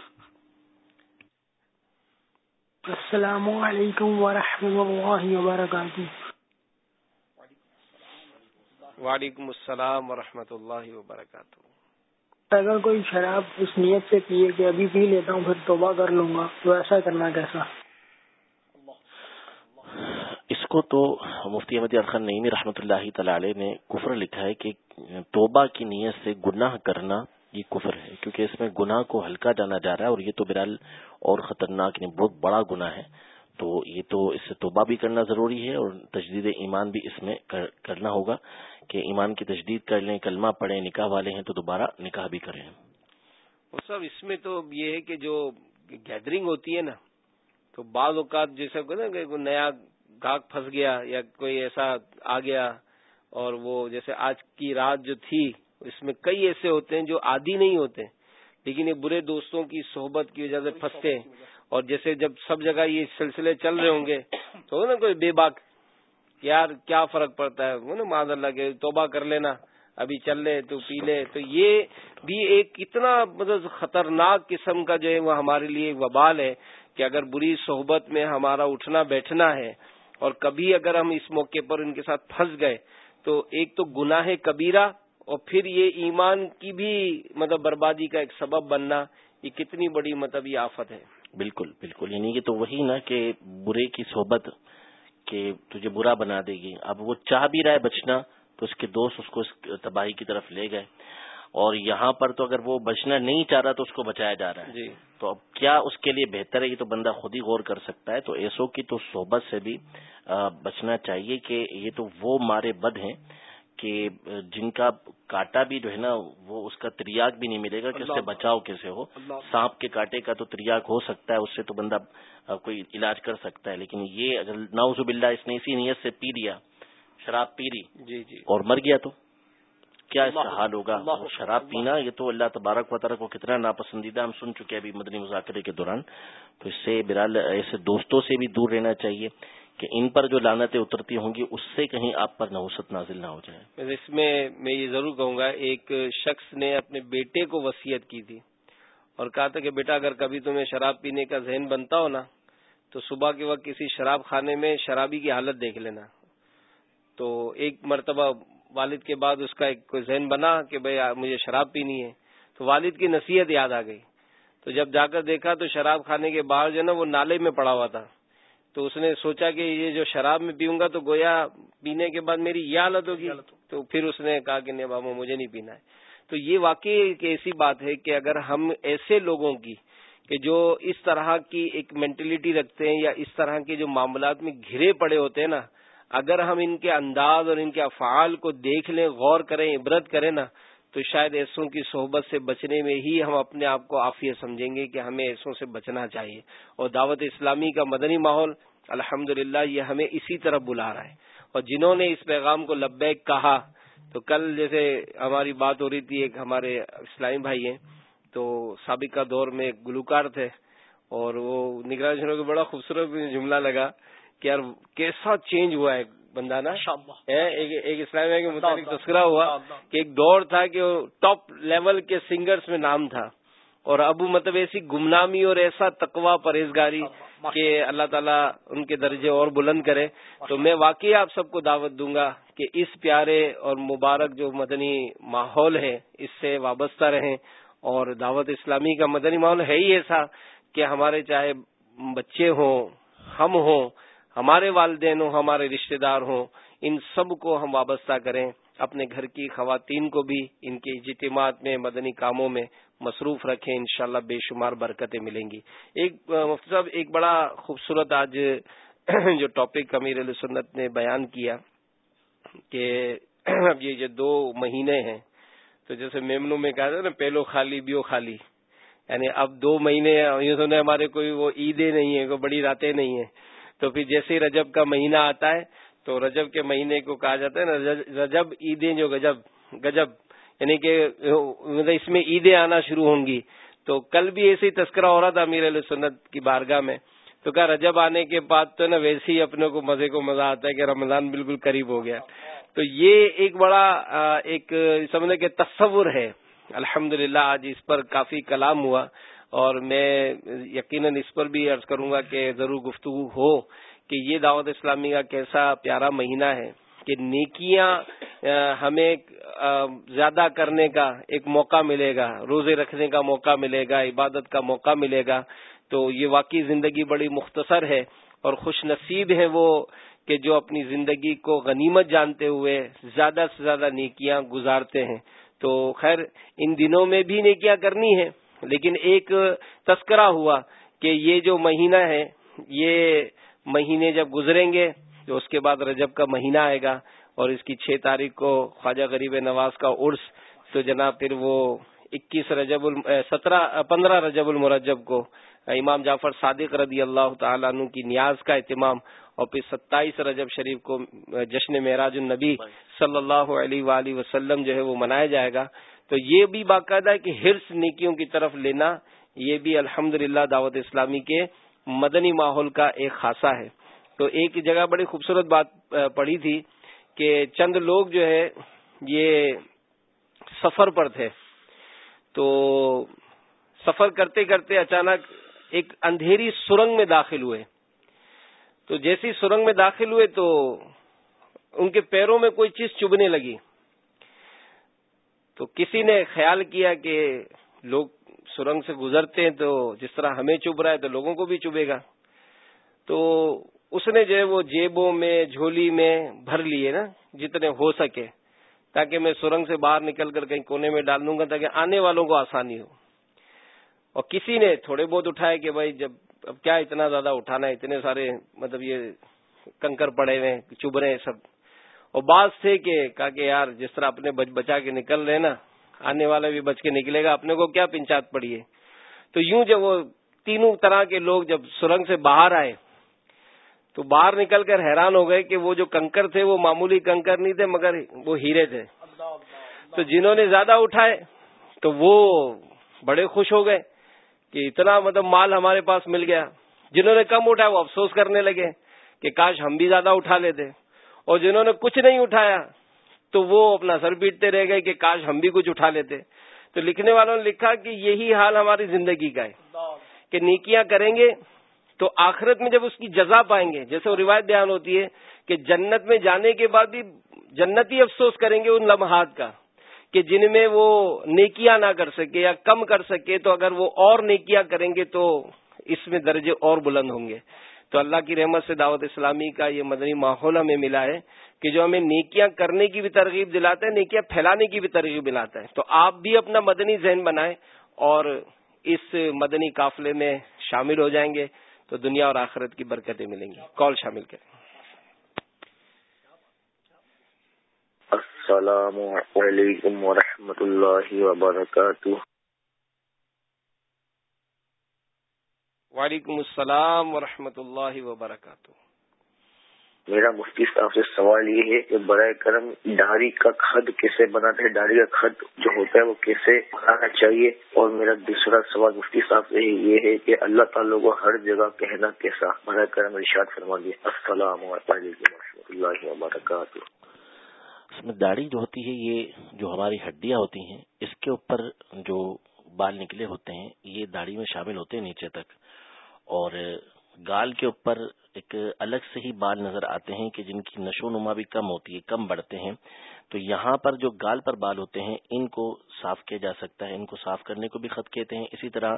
السلام علیکم ورحمۃ اللہ وبرکاتہ۔ وعلیکم السلام ورحمۃ اللہ وبرکاتہ۔ اگر کوئی شراب اس نیت سے پیے کہ ابھی پی لیتا ہوں پھر توبہ کر لوں گا۔ تو ایسا کرنا کیسا؟ اس کو تو مفتی احمد خان نعیمی رحمۃ اللہ تعالی نے کفر لکھا ہے کہ توبہ کی نیت سے گناہ کرنا یہ کفر ہے کیونکہ اس میں گناہ کو ہلکا جانا جا رہا ہے اور یہ تو برال اور خطرناک نہیں بہت بڑا گناہ ہے۔ تو یہ تو اس سے توبہ بھی کرنا ضروری ہے اور تجدید ایمان بھی اس میں کرنا ہوگا کہ ایمان کی تجدید کر لیں، کلمہ پڑھیں، نکاح والے ہیں تو دوبارہ نکاح بھی کریں صاحب اس میں تو یہ ہے کہ جو گیدرنگ ہوتی ہے نا، تو بعض اوقات جیسا نا کہ نیا گاہک پھنس گیا یا کوئی ایسا آ گیا اور وہ جیسے آج کی رات جو تھی، اس میں کئی ایسے ہوتے ہیں جو عادی نہیں ہوتے، لیکن یہ برے دوستوں کی صحبت کی وجہ سے پھنستے ہیں۔ اور جیسے جب سب جگہ یہ سلسلے چل رہے ہوں گے، تو نا کوئی بے باک، یار کیا فرق پڑتا ہے؟ وہ نا معذ اللہ کے توبہ کر لینا، ابھی چل لے، تو پی لے۔ تو یہ بھی ایک اتنا مطلب خطرناک قسم کا جو ہے وہ ہمارے لیے ایک وبال ہے کہ اگر بری صحبت میں ہمارا اٹھنا بیٹھنا ہے اور کبھی اگر ہم اس موقع پر ان کے ساتھ پھنس گئے، تو ایک تو گناہ کبیرہ اور پھر یہ ایمان کی بھی مطلب بربادی کا ایک سبب بننا، یہ کتنی بڑی مطلب یہ آفت ہے۔ بالکل بالکل۔ یعنی کہ تو وہی نا کہ برے کی صحبت کہ تجھے برا بنا دے گی۔ اب وہ چاہ بھی رہا ہے بچنا تو اس کے دوست اس کو اس تباہی کی طرف لے گئے۔ اور یہاں پر تو اگر وہ بچنا نہیں چاہ رہا تو اس کو بچایا جا رہا ہے۔ جی۔ تو اب کیا اس کے لیے بہتر ہے؟ یہ تو بندہ خود ہی غور کر سکتا ہے۔ تو ایسو کی تو صحبت سے بھی بچنا چاہیے کہ یہ تو وہ مارے بد ہیں۔ کہ جن کا کاٹا بھی جو ہے نا وہ اس کا تریاگ بھی نہیں ملے گا کہ اس سے بچاؤ کیسے ہو. سانپ کے کاٹے کا تو تریاگ ہو سکتا ہے اس سے تو بندہ کوئی علاج کر سکتا ہے لیکن یہ اگر ناؤز باللہ اس نے اسی نیت سے پی لیا شراب پی لی جی جی. اور مر گیا تو کیا اس کا حال ہوگا؟ شراب پینا یہ تو اللہ تبارک و کو کتنا ناپسندیدہ ہم سن چکے ابھی مدنی مذاکرے کے دوران. تو اس سے برال ایسے دوستوں سے بھی دور رہنا چاہیے. کہ ان پر جو لانتیں اترتی ہوں گی، اس سے کہیں آپ پر نوسط نازل نہ ہو جائے اس میں میں یہ ضرور کہوں گا، ایک شخص نے اپنے بیٹے کو وسیعت کی تھی اور کہا تھا کہ بیٹا، اگر کبھی تمہیں شراب پینے کا ذہن بنتا ہو نا، تو صبح کے وقت کسی شراب خانے میں شرابی کی حالت دیکھ لینا۔ تو ایک مرتبہ والد کے بعد اس کا ایک کوئی ذہن بنا کہ بھائی مجھے شراب پینی ہے۔ تو والد کی نصیحت یاد آ گئی۔ تو جب جا کر دیکھا تو شراب کھانے کے باہر جو ہے نا، وہ نالے میں پڑا ہوا تھا۔ تو اس نے سوچا کہ یہ جو شراب میں پیوں گا تو گویا پینے کے بعد میری یہ حالت ہوگی۔ تو پھر اس نے کہا کہ نہیں بابا مجھے نہیں پینا ہے۔ تو یہ واقعی ایک ایسی بات ہے کہ اگر ہم ایسے لوگوں کی کہ جو اس طرح کی ایک مینٹلٹی رکھتے ہیں یا اس طرح کے جو معاملات میں گھرے پڑے ہوتے ہیں نا اگر ہم ان کے انداز اور ان کے افعال کو دیکھ لیں غور کریں عبرت کریں نا تو شاید ایسوں کی صحبت سے بچنے میں ہی ہم اپنے آپ کو عافیت سمجھیں گے کہ ہمیں ایسوں سے بچنا چاہیے۔ اور دعوت اسلامی کا مدنی ماحول الحمد یہ ہمیں اسی طرف بلا رہا ہے۔ اور جنہوں نے اس پیغام کو لبیک کہا تو کل جیسے ہماری بات ہو رہی تھی ایک ہمارے اسلامی بھائی ہیں تو سابقہ دور میں ایک گلوکار تھے اور وہ نگرانی کا بڑا خوبصورت جملہ لگا کہ یار کیسا چینج ہوا ہے بندہ نا ایک اسلامیہ کے مطابق تذکرہ ہوا کہ ایک دور تھا کہ ٹاپ لیول کے سنگرز میں نام تھا اور ابو مطلب ایسی گمنامی اور ایسا تقوا پرہیزگاری کہ اللہ تعالیٰ ان کے درجے اور بلند کرے۔ تو میں واقعی آپ سب کو دعوت دوں گا کہ اس پیارے اور مبارک جو مدنی ماحول ہے، اس سے وابستہ رہیں۔ اور دعوت اسلامی کا مدنی ماحول ہے ہی ایسا کہ ہمارے چاہے بچے ہوں، ہم ہوں، ہمارے والدین ہوں، ہمارے رشتہ دار ہوں، ان سب کو ہم وابستہ کریں۔ اپنے گھر کی خواتین کو بھی ان کے اجتماعات میں، مدنی کاموں میں مصروف رکھیں، انشاءاللہ بے شمار برکتیں ملیں گی۔ ایک مفتی صاحب، ایک بڑا خوبصورت آج جو ٹاپک امیر علیہ سنت نے بیان کیا کہ اب یہ جو دو مہینے ہیں، تو جیسے میمنو میں کہا تھا نا، پہلو خالی، بیو خالی۔ یعنی اب دو مہینے یہ سنے ہمارے کوئی وہ عیدیں نہیں ہیں، کوئی بڑی راتیں نہیں ہیں۔ تو پھر جیسے رجب کا مہینہ آتا ہے تو رجب کے مہینے کو کہا جاتا ہے نا رجب عیدیں جو گجب گجب یعنی کہ مطلب اس میں عیدیں آنا شروع ہوں گی۔ تو کل بھی ایسے ہی تذکرہ ہو رہا تھا امیر علیہ سنت کی بارگاہ میں۔ تو کہا رجب آنے کے بعد تو نا ویسے ہی اپنے کو مزے کو مزہ آتا ہے کہ رمضان بالکل قریب ہو گیا۔ تو یہ ایک بڑا ایک، سمجھنے کے تصور ہے۔ الحمد آج اس پر کافی کلام ہوا اور میں یقیناً اس پر بھی عرض کروں گا کہ ضرور گفتگو ہو۔ کہ یہ دعوت اسلامی کا کیسا پیارا مہینہ ہے کہ نیکیاں ہمیں زیادہ کرنے کا ایک موقع ملے گا، روزے رکھنے کا موقع ملے گا، عبادت کا موقع ملے گا، تو یہ واقعی زندگی بڑی مختصر ہے اور خوش نصیب ہے وہ کہ جو اپنی زندگی کو غنیمت جانتے ہوئے زیادہ سے زیادہ نیکیاں گزارتے ہیں۔ تو خیر، ان دنوں میں بھی نیکیاں کرنی ہے لیکن ایک تذکرہ ہوا کہ یہ جو مہینہ ہے، یہ مہینے جب گزریں گے تو اس کے بعد رجب کا مہینہ آئے گا اور اس کی چھ تاریخ کو خواجہ غریب نواز کا عرس تو جناب پھر وہ اکیس رجب سترہ، پندرہ رجب المرجب کو امام جعفر صادق رضی اللہ تعالیٰ عنہ کی نیاز کا اہتمام اور پھر ستائیس رجب شریف کو جشن معراج النبی صلی اللہ علیہ وآلہ وسلم جو ہے وہ منایا جائے گا۔ تو یہ بھی باقاعدہ کہ ہرس نیکیوں کی طرف لینا، یہ بھی الحمد دعوت اسلامی کے مدنی ماحول کا ایک خاصہ ہے۔ تو ایک جگہ بڑی خوبصورت بات پڑی تھی کہ چند لوگ جو ہے، یہ سفر پر تھے۔ تو سفر کرتے کرتے اچانک ایک اندھیری سرنگ میں داخل ہوئے۔ تو جیسی سرنگ میں داخل ہوئے تو ان کے پیروں میں کوئی چیز چبنے لگی۔ تو کسی نے خیال کیا کہ لوگ سرنگ سے گزرتے ہیں تو جس طرح ہمیں چب رہا ہے تو لوگوں کو بھی چبے گا۔ تو اس نے جو ہے وہ جیبوں میں، جھولی میں بھر لیے نا، جتنے ہو سکے، تاکہ میں سرنگ سے باہر نکل کر کہیں کونے میں ڈال دوں گا، تاکہ آنے والوں کو آسانی ہو۔ اور کسی نے تھوڑے بہت اٹھائے کہ بھائی جب، اب کیا اتنا زیادہ اٹھانا ہے؟ اتنے سارے مطلب یہ کنکر پڑے ہوئے چب رہے ہیں سب۔ اور بعض تھے کہ کہا کہ یار جس طرح اپنے بچ بچا کے نکل رہے نا آنے والا بھی بچ کے نکلے گا، اپنے کو کیا پنچات پڑی ہے؟ تو یوں جب وہ تینوں طرح کے لوگ جب سرنگ سے باہر آئے، تو باہر نکل کر حیران ہو گئے کہ وہ جو کنکر تھے، وہ معمولی کنکر نہیں تھے، مگر وہ ہیرے تھے۔ تو جنہوں نے زیادہ اٹھائے، تو وہ بڑے خوش ہو گئے کہ اتنا مطلب مال ہمارے پاس مل گیا۔ جنہوں نے کم اٹھایا، وہ افسوس کرنے لگے کہ کاش ہم بھی زیادہ اٹھا لیتے۔ اور جنہوں نے کچھ نہیں اٹھایا تو وہ اپنا سر پیٹتے رہ گئے کہ کاش ہم بھی کچھ اٹھا لیتے۔ تو لکھنے والوں نے لکھا کہ یہی حال ہماری زندگی کا ہے۔ کہ نیکیاں کریں گے تو آخرت میں جب اس کی جزا پائیں گے، جیسے وہ روایت بیان ہوتی ہے کہ جنت میں جانے کے بعد بھی جنتی افسوس کریں گے ان لمحات کا، کہ جن میں وہ نیکیاں نہ کر سکے یا کم کر سکے، تو اگر وہ اور نیکیاں کریں گے تو اس میں درجے اور بلند ہوں گے۔ تو اللہ کی رحمت سے دعوت اسلامی کا یہ مدنی ماحول ہمیں ملا ہے کہ جو ہمیں نیکیاں کرنے کی بھی ترغیب دلاتا ہے، نیکیاں پھیلانے کی بھی ترغیب دلاتا ہے۔ تو آپ بھی اپنا مدنی ذہن بنائیں اور اس مدنی قافلے میں شامل ہو جائیں گے تو دنیا اور آخرت کی برکتیں ملیں گی۔ کال شامل کریں۔ السلام علیکم ورحمۃ اللہ وبرکاتہ۔ وعلیکم السلام ورحمۃ اللہ وبرکاتہ۔ میرا مفتی صاحب سے سوال یہ ہے کہ برائے کرم داڑھی کا خط کیسے بناتے ہیں؟ داڑھی کا خط جو ہوتا ہے وہ کیسے بنانا چاہیے؟ اور میرا دوسرا سوال مفتی صاحب سے یہ ہے کہ اللہ تعالیٰ کو ہر جگہ کہنا کیسا؟ برائے کرم ارشاد فرما دیے السلام علیکم ورحمۃ اللہ وبرکاتہ۔ اس میں داڑھی جو ہوتی ہے یہ جو ہماری ہڈیاں ہوتی ہیں اس کے اوپر جو بال نکلے ہوتے ہیں یہ داڑھی میں شامل ہوتے ہیں نیچے تک۔ اور گال کے اوپر ایک الگ سے ہی بال نظر آتے ہیں کہ جن کی نشو نما بھی کم ہوتی ہے، کم بڑھتے ہیں۔ تو یہاں پر جو گال پر بال ہوتے ہیں، ان کو صاف کیا جا سکتا ہے، ان کو صاف کرنے کو بھی خط کہتے ہیں۔ اسی طرح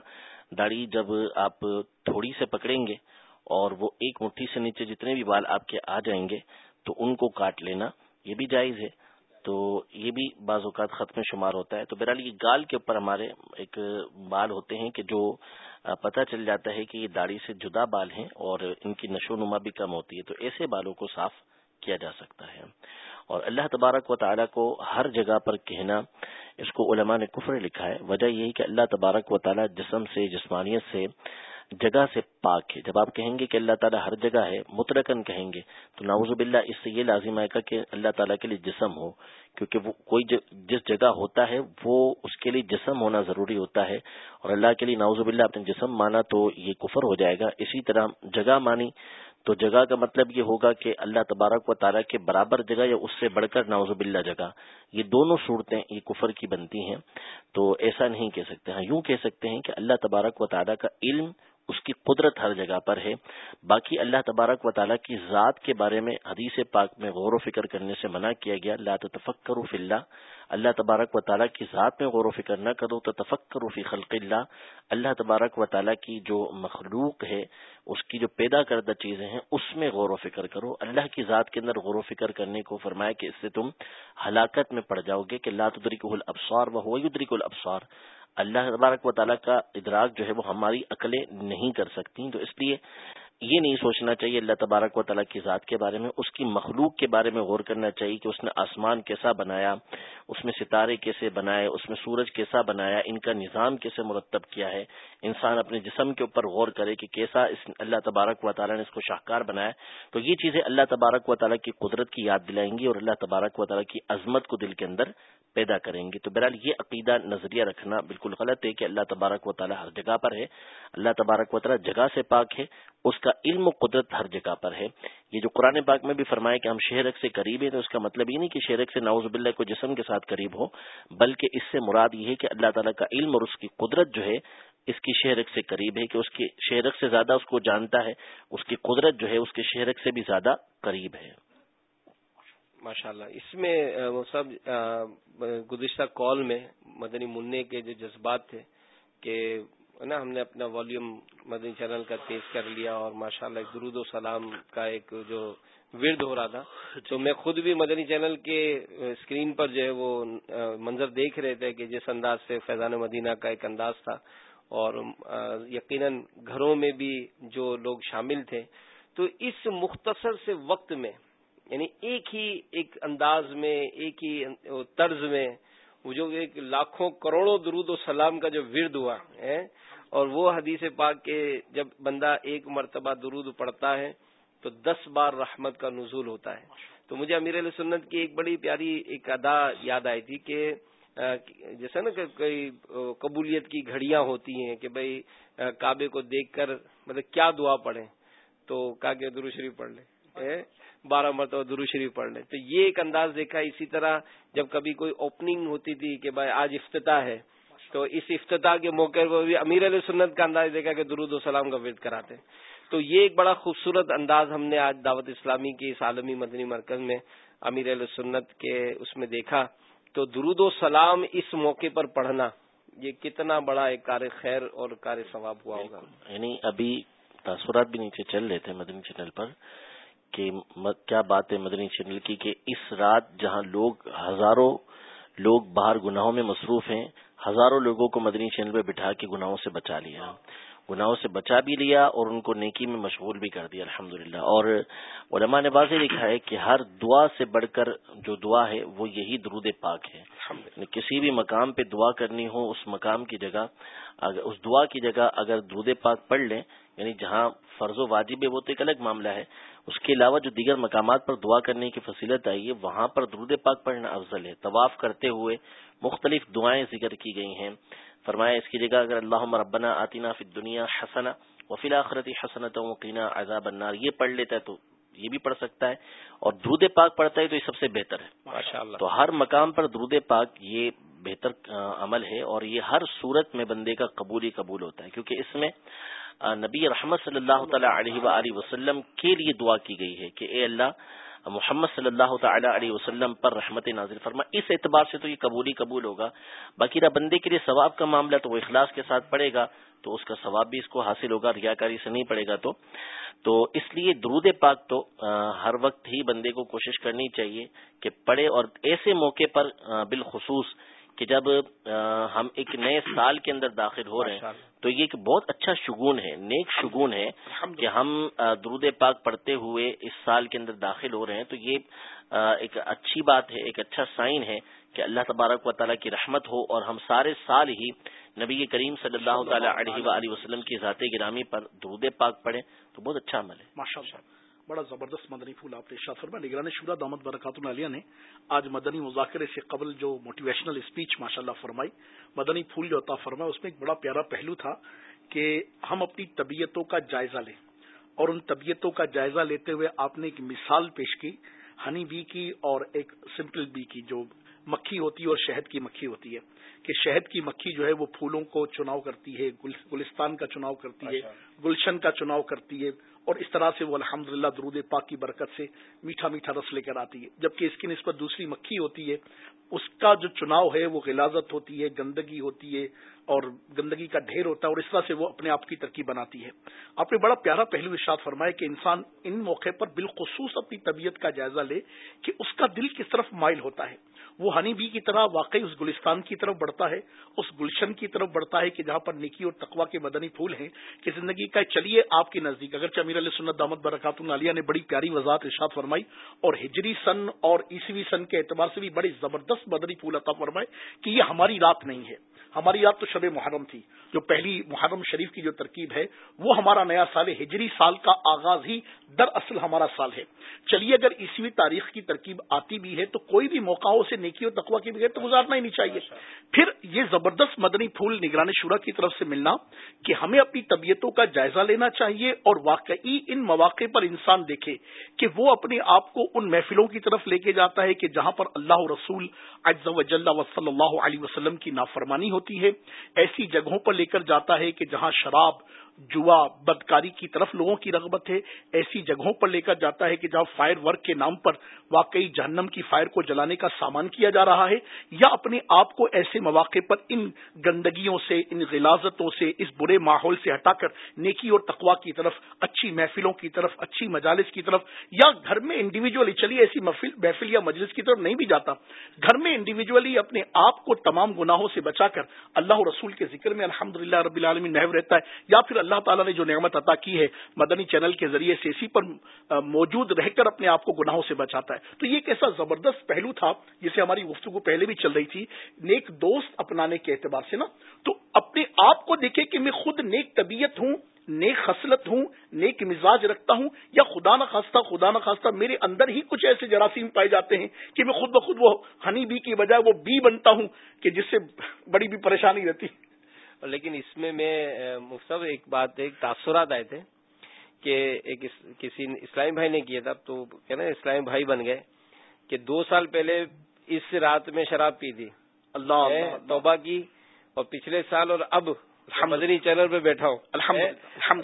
داڑھی جب آپ تھوڑی سے پکڑیں گے اور وہ ایک مٹھی سے نیچے جتنے بھی بال آپ کے آ جائیں گے، تو ان کو کاٹ لینا یہ بھی جائز ہے۔ تو یہ بھی بعض اوقات ختم شمار ہوتا ہے۔ تو بہرحال یہ گال کے اوپر ہمارے ایک بال ہوتے ہیں کہ جو پتہ چل جاتا ہے کہ یہ داڑھی سے جدا بال ہیں اور ان کی نشو نما بھی کم ہوتی ہے۔ تو ایسے بالوں کو صاف کیا جا سکتا ہے۔ اور اللہ تبارک و تعالیٰ کو ہر جگہ پر کہنا، اس کو علماء نے کفر لکھا ہے۔ وجہ یہی کہ اللہ تبارک و تعالیٰ جسم سے، جسمانیت سے جگہ سے پاک ہے۔ جب آپ کہیں گے کہ اللہ تعالیٰ ہر جگہ ہے مترکن کہیں گے، تو ناوز باللہ اس سے یہ لازم آئے گا کہ اللہ تعالیٰ کے لیے جسم ہو، کیونکہ وہ کوئی جس جگہ ہوتا ہے، وہ اس کے لیے جسم ہونا ضروری ہوتا ہے۔ اور اللہ کے لیے ناوز باللہ اپنے جسم مانا تو یہ کفر ہو جائے گا۔ اسی طرح جگہ مانی، تو جگہ کا مطلب یہ ہوگا کہ اللہ تبارک و تعالیٰ کے برابر جگہ یا اس سے بڑھ کر ناوز باللہ جگہ۔ یہ دونوں صورتیں یہ کفر کی بنتی ہیں۔ تو ایسا نہیں کہہ سکتے ہاں یوں کہہ سکتے ہیں کہ اللہ تبارک و تعالیٰ کا علم اس کی قدرت ہر جگہ پر ہے۔ باقی اللہ تبارک و تعالیٰ کی ذات کے بارے میں حدیث پاک میں غور و فکر کرنے سے منع کیا گیا، لا تفکر فی اللہ۔ اللہ تبارک و تعالیٰ کی ذات میں غور و فکر نہ کرو تو تفکر فی خلق اللہ۔ اللہ تبارک و تعالیٰ کی جو مخلوق ہے، اس کی جو پیدا کردہ چیزیں ہیں، اس میں غور و فکر کرو۔ اللہ کی ذات کے اندر غور و فکر کرنے کو فرمایا کہ اس سے تم ہلاکت میں پڑ جاؤ گے کہ لا تدریک الابصار و ہو یدرک الابصار۔ اللہ تبارک و تعالیٰ کا ادراک جو ہے وہ ہماری عقلیں نہیں کر سکتی تو اس لیے یہ نہیں سوچنا چاہیے اللہ تبارک و تعالیٰ کی ذات کے بارے میں، اس کی مخلوق کے بارے میں غور کرنا چاہیے کہ اس نے آسمان کیسا بنایا، اس میں ستارے کیسے بنائے، اس میں سورج کیسا بنایا، ان کا نظام کیسے مرتب کیا ہے۔ انسان اپنے جسم کے اوپر غور کرے کہ کیسا اس اللہ تبارک و تعالیٰ نے اس کو شاہکار بنایا۔ تو یہ چیزیں اللہ تبارک و تعالیٰ کی قدرت کی یاد دلائیں گی اور اللہ تبارک و تعالیٰ کی عظمت کو دل کے اندر پیدا کریں گے۔ تو بہرحال یہ عقیدہ، نظریہ رکھنا بالکل غلط ہے کہ اللہ تبارک و تعالیٰ ہر جگہ پر ہے۔ اللہ تبارک و تعالیٰ جگہ سے پاک ہے، اس کا علم و قدرت ہر جگہ پر ہے۔ یہ جو قرآن پاک میں بھی فرمایا کہ ہم شہرک سے قریب ہیں، تو اس کا مطلب یہ نہیں کہ شہرک سے ناوز باللہ کو جسم کے ساتھ قریب ہو، بلکہ اس سے مراد یہ ہے کہ اللہ تعالیٰ کا علم اور اس کی قدرت جو ہے، اس کی شہرک سے قریب ہے کہ اس کی شہرک سے زیادہ اس کو جانتا ہے، اس کی قدرت جو ہے، اس کے شہرک سے بھی زیادہ قریب ہے۔ ماشاء اللہ اس میں سب گزشتہ کال میں مدنی منع کے جو جذبات تھے کہ نا ہم نے اپنا والیوم مدنی چینل کا تیز کر لیا اور ماشاء اللہ درود و سلام کا ایک جو ورد ہو رہا تھا۔ تو میں خود بھی مدنی چینل کے اسکرین پر جو ہے وہ منظر دیکھ رہے تھے کہ جس انداز سے فیضان مدینہ کا ایک انداز تھا اور یقیناً گھروں میں بھی جو لوگ شامل تھے۔ تو اس مختصر سے وقت میں یعنی ایک ہی ایک انداز میں، ایک ہی طرز میں وہ جو ایک لاکھوں کروڑوں درود و سلام کا جو ورد ہوا ہے، اور وہ حدیث پاک کے جب بندہ ایک مرتبہ درود پڑتا ہے تو دس بار رحمت کا نزول ہوتا ہے۔ تو مجھے امیر علیہ سنت کی ایک بڑی پیاری ایک ادا یاد آئی تھی کہ جیسے نا کہ کئی قبولیت کی گھڑیاں ہوتی ہیں کہ بھائی کعبے کو دیکھ کر مطلب کیا دعا پڑھیں، تو کہا کہ درو شریف پڑھ لیں۔ بارہ مرتبہ درو شریف پڑھ لیں۔ تو یہ ایک انداز دیکھا، اسی طرح جب کبھی کوئی اوپننگ ہوتی تھی کہ بھائی آج افتتاح ہے، تو اس افتتاح کے موقع پر بھی امیر علیہ سنت کا انداز دیکھا کہ درود و سلام کا ورد کراتے تو یہ ایک بڑا خوبصورت انداز ہم نے آج دعوت اسلامی کی اس عالمی مدنی مرکز میں امیر علیہ سنت کے اس میں دیکھا۔ تو درود و سلام اس موقع پر پڑھنا، یہ کتنا بڑا ایک کار خیر اور کار ثواب ہوا ہوگا۔ یعنی ابھی تاثرات بھی نیچے چل رہے تھے مدنی چینل پر۔ کہ کیا بات ہے مدنی چینل کی کہ اس رات جہاں لوگ ہزاروں لوگ باہر گناہوں میں مصروف ہیں ہزاروں لوگوں کو مدنی چینل پہ بٹھا کے گناہوں سے بچا لیا۔ گناہوں سے بچا بھی لیا اور ان کو نیکی میں مشغول بھی کر دیا الحمد اور علماء نے واضح لکھا ہے کہ ہر دعا سے بڑھ کر جو دعا ہے وہ یہی درود پاک ہے۔ کسی بھی مقام پہ دعا کرنی ہو اس مقام کی جگہ اس دعا کی جگہ اگر درود پاک پڑھ لیں یعنی جہاں فرض و واجب ہے وہ تو ایک الگ معاملہ ہے۔ اس کے علاوہ جو دیگر مقامات پر دعا کرنے کی فصیلت آئی ہے وہاں پر درود پاک پڑھنا افضل ہے۔ طواف کرتے ہوئے مختلف دعائیں ذکر کی گئی ہیں۔ فرمایا اس کی جگہ اگر اللہ ربنا آتینا فی دنیا حسنا وفی آخرتی حسنت وقینا عذاب النار یہ پڑھ لیتا ہے تو یہ بھی پڑھ سکتا ہے۔ اور درود پاک پڑھتا ہے تو یہ سب سے بہتر ہے۔ تو ہر مقام پر درود پاک یہ بہتر عمل ہے اور یہ ہر صورت میں بندے کا قبول ہی قبول ہوتا ہے کیونکہ اس میں نبی رحمت صلی اللہ تعالی علیہ وآلہ وسلم کے لیے دعا کی گئی ہے کہ اے اللہ، محمد صلی اللہ تعالی علیہ وسلم پر رحمت نازل فرما۔ اس اعتبار سے تو یہ قبولی قبول ہوگا۔ باقی بندے کے لیے ثواب کا معاملہ تو وہ اخلاص کے ساتھ پڑے گا، تو اس کا ثواب بھی اس کو حاصل ہوگا، ریاکاری سے نہیں پڑے گا تو۔ تو اس لیے درود پاک تو ہر وقت ہی بندے کو کوشش کرنی چاہیے کہ پڑھے اور ایسے موقع پر بالخصوص کہ جب ہم ایک نئے سال کے اندر داخل ہو رہے ہیں۔ تو یہ ایک بہت اچھا شگون ہے نیک شگون ہے کہ ہم درود پاک پڑھتے ہوئے اس سال کے اندر داخل ہو رہے ہیں۔ تو یہ ایک اچھی بات ہے ایک اچھا سائن ہے کہ اللہ تبارک و تعالیٰ کی رحمت ہو اور ہم سارے سال ہی نبی کریم صلی اللہ تعالیٰ علیہ وسلم کی ذات گرامی پر درود پاک پڑھیں۔ تو بہت اچھا عمل ہے۔ بڑا زبردست مدنی پھول آپ نے فرما نگران شورا دامد برکات عالیہ نے آج مدنی مذاکرے سے قبل جو موٹیویشنل اسپیچ ماشاء اللہ فرمائی مدنی پھول جو عطا فرمایا اس میں ایک بڑا پیارا پہلو تھا کہ ہم اپنی طبیعتوں کا جائزہ لیں۔ اور ان طبیعتوں کا جائزہ لیتے ہوئے آپ نے ایک مثال پیش کی ہنی بی کی اور ایک سمپل بی کی جو مکھی ہوتی ہے اور شہد کی مکھی ہوتی ہے۔ کہ شہد کی مکھی جو ہے وہ پھولوں کو چناؤ کرتی ہے گلستان کا چناؤ کرتی ہے اچھا۔ گلشن کا چناؤ کرتی ہے۔ اور اس طرح سے وہ الحمد للہ درود پاک کی برکت سے میٹھا میٹھا رس لے کر آتی ہے۔ جبکہ اس کی نسبت دوسری مکھی ہوتی ہے، اس کا جو چناؤ ہے وہ غلازت ہوتی ہے، گندگی ہوتی ہے اور گندگی کا ڈھیر ہوتا ہے اور اس طرح سے وہ اپنے آپ کی ترقی بناتی ہے۔ آپ نے بڑا پیارا پہلو ارشاد فرمایا کہ انسان ان موقع پر بالخصوص اپنی طبیعت کا جائزہ لے کہ اس کا دل کس طرف مائل ہوتا ہے۔ وہ ہنی بی کی طرح واقعی اس گلستان کی طرف بڑھتا ہے، اس گلشن کی طرف بڑھتا ہے کہ جہاں پر نکی اور تقوا کے مدنی پھول ہیں کہ زندگی کا چلیے آپ کے نزدیک۔ اگر امیر علیہ سنت دامت برکات العالیہ نے بڑی پیاری وضاحت ارشاد فرمائی اور ہجری سن اور عیسوی سن کے اعتبار سے بھی بڑی زبردست مدنی پھول عطا فرمائے کہ یہ ہماری رات نہیں ہے۔ ہماری یاد تو شب محرم تھی۔ جو پہلی محرم شریف کی جو ترکیب ہے، وہ ہمارا نیا سال ہے ہجری سال کا آغاز ہی دراصل ہمارا سال ہے۔ چلیے، اگر عیسوی تاریخ کی ترکیب آتی بھی ہے، تو کوئی بھی موقع سے نیکی اور تقوا کی بغیر تو گزارنا ہی نہیں چاہیے۔ پھر یہ زبردست مدنی پھول نگران شورا کی طرف سے ملنا کہ ہمیں اپنی طبیعتوں کا جائزہ لینا چاہیے اور واقعی ان مواقع پر انسان دیکھے کہ وہ اپنے آپ کو ان محفلوں کی طرف لے کے جاتا ہے کہ جہاں پر اللہ رسول اجز و صلی اللہ علیہ وسلم کی نافرمانی ہوتی ہے۔ ایسی جگہوں پر لے کر جاتا ہے کہ جہاں شراب جوا بدکاری کی طرف لوگوں کی رغبت ہے، ایسی جگہوں پر لے کر جاتا ہے کہ جہاں فائر ورک کے نام پر واقعی جہنم کی فائر کو جلانے کا سامان کیا جا رہا ہے، یا اپنے آپ کو ایسے مواقع پر ان گندگیوں سے، ان غلازتوں سے، اس برے ماحول سے ہٹا کر نیکی اور تقوا کی طرف، اچھی محفلوں کی طرف، اچھی مجالس کی طرف، یا گھر میں انڈیویجلی چلیے ایسی محفل محفل یا مجلس کی طرف نہیں بھی جاتا۔ گھر میں انڈیویجلی اپنے آپ کو تمام گناہوں سے بچا کر اللہ رسول کے ذکر میں الحمد رب العالمین محو رہتا ہے، یا پھر اللہ اللہ تعالیٰ نے جو نعمت عطا کی ہے مدنی چینل کے ذریعے سے اسی پر موجود رہ کر اپنے آپ کو گناہوں سے بچاتا ہے۔ تو یہ ایک ایسا زبردست پہلو تھا جسے ہماری گفتگو پہلے بھی چل رہی تھی، نیک دوست اپنانے کے اعتبار سے نا۔ تو اپنے آپ کو دیکھے کہ میں خود نیک طبیعت ہوں، نیک خصلت ہوں، نیک مزاج رکھتا ہوں، یا خدا نہ خدا نہ میرے اندر ہی کچھ ایسے جراثیم پائے جاتے ہیں کہ میں خود بخود وہ ہنی بی کی بجائے وہ بی بنتا ہوں کہ جس سے بڑی بھی پریشانی رہتی۔ لیکن اس میں میں مفت ایک بات ایک تاثرات آئے تھے کہ ایک کسی اسلامی بھائی نے کیا تھا تو کیا نا اسلامی بھائی بن گئے کہ دو سال پہلے اس رات میں شراب پی تھی۔ اللہ توبہ کی اور پچھلے سال اور اب مدنی چینل پہ بیٹھا ہوں۔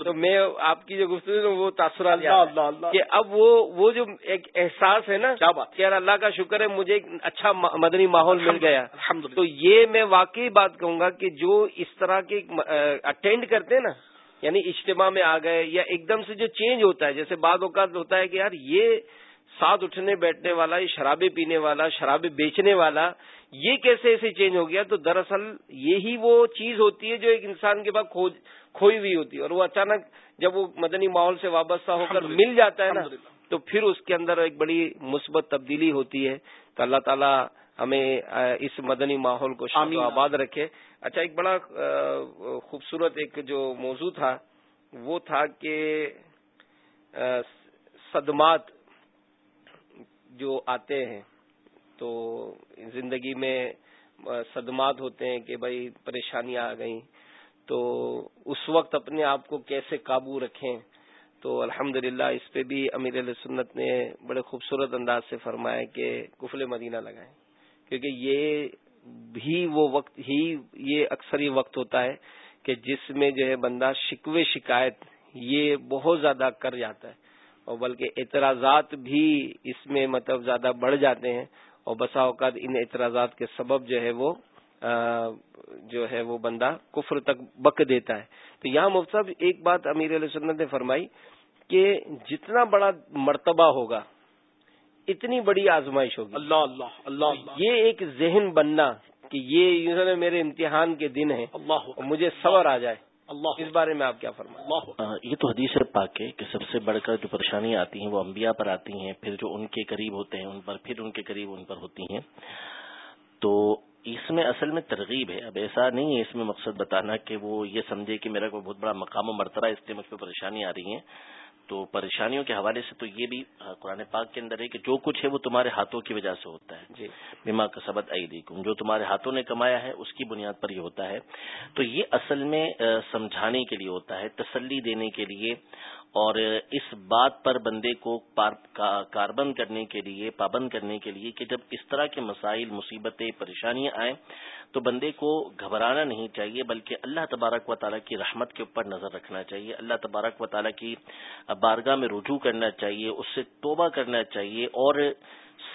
تو میں آپ کی جو گفتگو وہ تاثرات کہ اب وہ وہ جو ایک احساس ہے نا کیا بات کہ اللہ کا شکر ہے مجھے ایک اچھا مدنی ماحول مل گیا۔ تو یہ میں واقعی بات کہوں گا کہ جو اس طرح کے اٹینڈ کرتے ہیں نا یعنی اجتماع میں آ گئے یا ایک دم سے جو چینج ہوتا ہے جیسے بعض اوقات ہوتا ہے کہ یار یہ ساتھ اٹھنے بیٹھنے والا یہ شرابیں پینے والا شرابیں بیچنے والا یہ کیسے ایسے چینج ہو گیا؟ تو دراصل یہی وہ چیز ہوتی ہے جو ایک انسان کے پاس کھوئی ہوئی ہوتی ہے اور وہ اچانک جب وہ مدنی ماحول سے وابستہ ہو کر مل جاتا ہے نا تو پھر اس کے اندر ایک بڑی مثبت تبدیلی ہوتی ہے۔ تو اللہ تعالیٰ ہمیں اس مدنی ماحول کو شامل آباد رکھے۔ اچھا ایک بڑا خوبصورت ایک جو موضوع تھا وہ تھا کہ صدمات جو آتے ہیں۔ تو زندگی میں صدمات ہوتے ہیں کہ بھائی پریشانیاں آ گئیں۔ تو اس وقت اپنے آپ کو کیسے قابو رکھیں؟ تو الحمد اس پہ بھی امیر علیہ سنت نے بڑے خوبصورت انداز سے فرمایا کہ کفل مدینہ لگائیں۔ کیونکہ یہ بھی وہ وقت، ہی یہ اکثر ہی وقت ہوتا ہے کہ جس میں جو ہے بندہ شکوے شکایت یہ بہت زیادہ کر جاتا ہے۔ اور بلکہ اعتراضات بھی اس میں مطلب زیادہ بڑھ جاتے ہیں۔ اور بسا اوقات ان اعتراضات کے سبب جو ہے وہ جو ہے وہ بندہ کفر تک بک دیتا ہے۔ تو یہاں مفت ایک بات امیر علیہ سنت نے فرمائی کہ جتنا بڑا مرتبہ ہوگا اتنی بڑی آزمائش ہوگی۔ اللہ اللہ اللہ یہ ایک ذہن بننا کہ یہ میرے امتحان کے دن ہیں مجھے صبر آ جائے۔ اللہ اس بارے میں آپ کیا فرمائیں؟ یہ تو حدیث پاک ہے کہ سب سے بڑھ کر جو پریشانیاں آتی ہیں وہ انبیاء پر آتی ہیں پھر جو ان کے قریب ہوتے ہیں ان پر پھر ان کے قریب ان پر ہوتی ہیں۔ تو اس میں اصل میں ترغیب ہے۔ اب ایسا نہیں ہے اس میں مقصد بتانا کہ وہ یہ سمجھے کہ میرا کوئی بہت بڑا مقام و مرتبہ اس لیے مجھ پہ پریشانی آ رہی ہیں۔ تو پریشانیوں کے حوالے سے تو یہ بھی قرآن پاک کے اندر ہے کہ جو کچھ ہے وہ تمہارے ہاتھوں کی وجہ سے ہوتا ہے۔ جی۔ بیما کا سبق عیدی جو تمہارے ہاتھوں نے کمایا ہے اس کی بنیاد پر یہ ہوتا ہے۔ تو یہ اصل میں سمجھانے کے لیے ہوتا ہے تسلی دینے کے لیے۔ اور اس بات پر بندے کو کاربند کرنے کے لیے، پابند کرنے کے لیے کہ جب اس طرح کے مسائل، مصیبتیں، پریشانیاں آئیں، تو بندے کو گھبرانا نہیں چاہیے، بلکہ اللہ تبارک و تعالیٰ کی رحمت کے اوپر نظر رکھنا چاہیے، اللہ تبارک و تعالیٰ کی بارگاہ میں رجوع کرنا چاہیے، اس سے توبہ کرنا چاہیے اور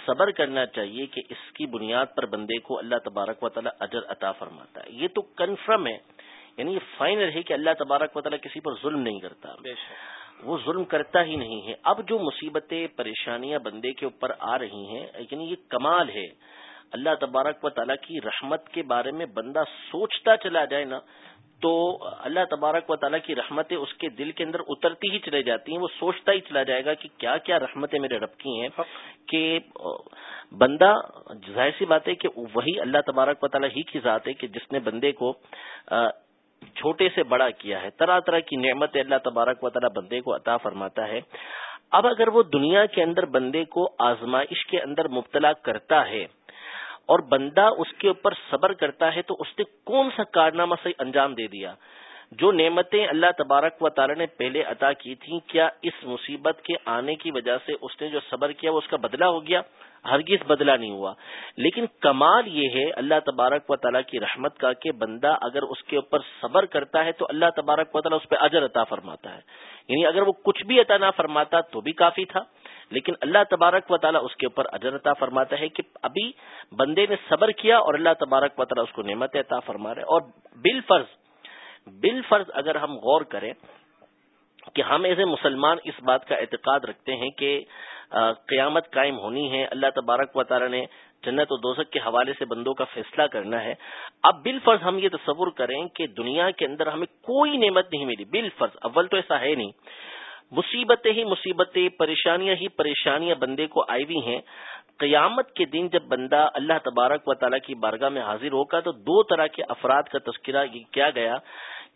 صبر کرنا چاہیے کہ اس کی بنیاد پر بندے کو اللہ تبارک و تعالیٰ اجر عطا فرماتا ہے۔ یہ تو کنفرم ہے۔ یعنی یہ فائنل ہے کہ اللہ تبارک و تعالیٰ کسی پر ظلم نہیں کرتا۔ وہ ظلم کرتا ہی نہیں ہے۔ اب جو مصیبتیں پریشانیاں بندے کے اوپر آ رہی ہیں یعنی یہ کمال ہے۔ اللہ تبارک و تعالیٰ کی رحمت کے بارے میں بندہ سوچتا چلا جائے نا تو اللہ تبارک و تعالیٰ کی رحمتیں اس کے دل کے اندر اترتی ہی چلے جاتی ہیں۔ وہ سوچتا ہی چلا جائے گا کہ کیا کیا رحمتیں میرے رب کی ہیں۔ کہ بندہ ظاہر سی بات ہے کہ وہی اللہ تبارک و تعالیٰ ہی کی ذات ہے کہ جس نے بندے کو چھوٹے سے بڑا کیا ہے، طرح طرح کی نعمت اللہ تبارک و تعالیٰ بندے کو عطا فرماتا ہے۔ اب اگر وہ دنیا کے اندر بندے کو آزمائش کے اندر مبتلا کرتا ہے اور بندہ اس کے اوپر صبر کرتا ہے، تو اس نے کون سا کارنامہ صحیح انجام دے دیا؟ جو نعمتیں اللہ تبارک و تعالی نے پہلے عطا کی تھیں، کیا اس مصیبت کے آنے کی وجہ سے اس نے جو صبر کیا، وہ اس کا بدلہ ہو گیا؟ ہرگز بدلہ نہیں ہوا۔ لیکن کمال یہ ہے اللہ تبارک و تعالیٰ کی رحمت کا کہ بندہ اگر اس کے اوپر صبر کرتا ہے تو اللہ تبارک و تعالیٰ اس پہ اجر عطا فرماتا ہے۔ یعنی اگر وہ کچھ بھی عطا نہ فرماتا تو بھی کافی تھا، لیکن اللہ تبارک و تعالیٰ اس کے اوپر اجر عطا فرماتا ہے کہ ابھی بندے نے صبر کیا اور اللہ تبارک و تعالیٰ اس کو نعمت عطا فرما رہے اور بال فرض بال فرض اگر ہم غور کریں کہ ہم ایسے مسلمان اس بات کا اعتقاد رکھتے ہیں کہ قیامت قائم ہونی ہے۔ اللہ تبارک و تعالیٰ نے جنت و دوزک کے حوالے سے بندوں کا فیصلہ کرنا ہے۔ اب بال فرض ہم یہ تصور کریں کہ دنیا کے اندر ہمیں کوئی نعمت نہیں ملی۔ بال فرض اول تو ایسا ہے نہیں۔ مصیبتیں ہی مصیبتیں، پریشانیاں ہی پریشانیاں بندے کو آئی ہوئی ہیں۔ قیامت کے دن جب بندہ اللہ تبارک و تعالیٰ کی بارگاہ میں حاضر ہوگا تو دو طرح کے افراد کا تذکرہ کیا گیا۔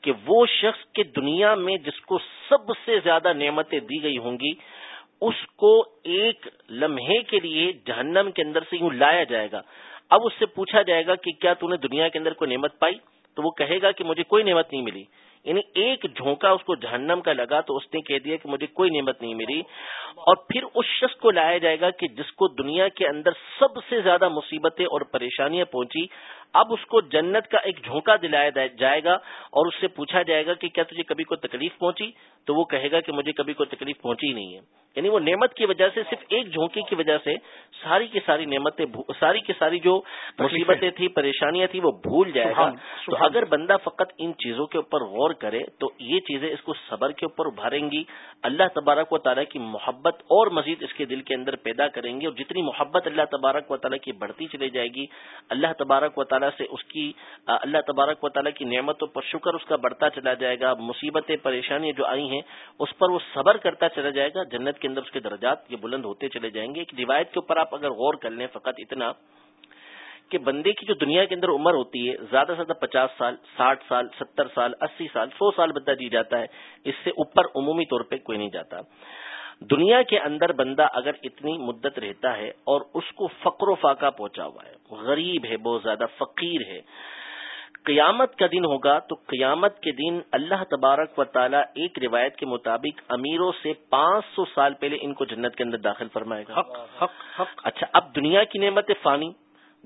کہ وہ شخص کے دنیا میں جس کو سب سے زیادہ نعمتیں دی گئی ہوں گی، اس کو ایک لمحے کے لیے جہنم کے اندر سے یوں لایا جائے گا۔ اب اس سے پوچھا جائے گا کہ کیا تو نے دنیا کے اندر کوئی نعمت پائی؟ تو وہ کہے گا کہ مجھے کوئی نعمت نہیں ملی۔ یعنی ایک جھونکا اس کو جہنم کا لگا تو اس نے کہہ دیا کہ مجھے کوئی نعمت نہیں ملی۔ اور پھر اس شخص کو لایا جائے گا کہ جس کو دنیا کے اندر سب سے زیادہ مصیبتیں اور پریشانیاں پہنچی اب اس کو جنت کا ایک جھونکا دلایا جائے گا اور اس سے پوچھا جائے گا کہ کیا تجھے کبھی کوئی تکلیف پہنچی؟ تو وہ کہے گا کہ مجھے کبھی کوئی تکلیف پہنچی نہیں ہے۔ یعنی وہ نعمت کی وجہ سے صرف ایک جھونکے کی وجہ سے ساری کی ساری نعمتیں ساری کی ساری جو مصیبتیں تھیں پریشانیاں تھیں وہ بھول جائے گا۔ تو اگر بندہ فقط ان چیزوں کے اوپر غور کرے تو یہ چیزیں اس کو صبر کے اوپر ابھاریں گی۔ اللہ تبارک و تعالیٰ کی محبت اور مزید اس کے دل کے اندر پیدا کریں گے اور جتنی محبت اللہ تبارک و تعالیٰ کی بڑھتی چلی جائے گی اللہ تبارک و تعالیٰ سے اس کی اللہ تبارک و تعالیٰ کی نعمتوں پر شکر اس کا بڑھتا چلا جائے گا، مصیبتیں، پریشانیاں جو آئی ہیں، اس پر وہ صبر کرتا چلا جائے گا، جنت کے اندر اس کے درجات یہ بلند ہوتے چلے جائیں گے۔ ایک روایت کے اوپر آپ اگر غور کر لیں فقط اتنا کہ بندے کی جو دنیا کے اندر عمر ہوتی ہے، زیادہ سے زیادہ پچاس سال، ساٹھ سال، ستر سال، اسی سال، سو سال بندہ جی جاتا ہے، اس سے اوپر عمومی طور پہ کوئی نہیں جاتا۔ دنیا کے اندر بندہ اگر اتنی مدت رہتا ہے اور اس کو فقر و فاقہ پہنچا ہوا ہے غریب ہے بہت زیادہ فقیر ہے۔ قیامت کا دن ہوگا تو قیامت کے دن اللہ تبارک و تعالی ایک روایت کے مطابق امیروں سے پانچ سو سال پہلے ان کو جنت کے اندر داخل فرمائے گا۔ حق حق حق۔ اچھا اب دنیا کی نعمت فانی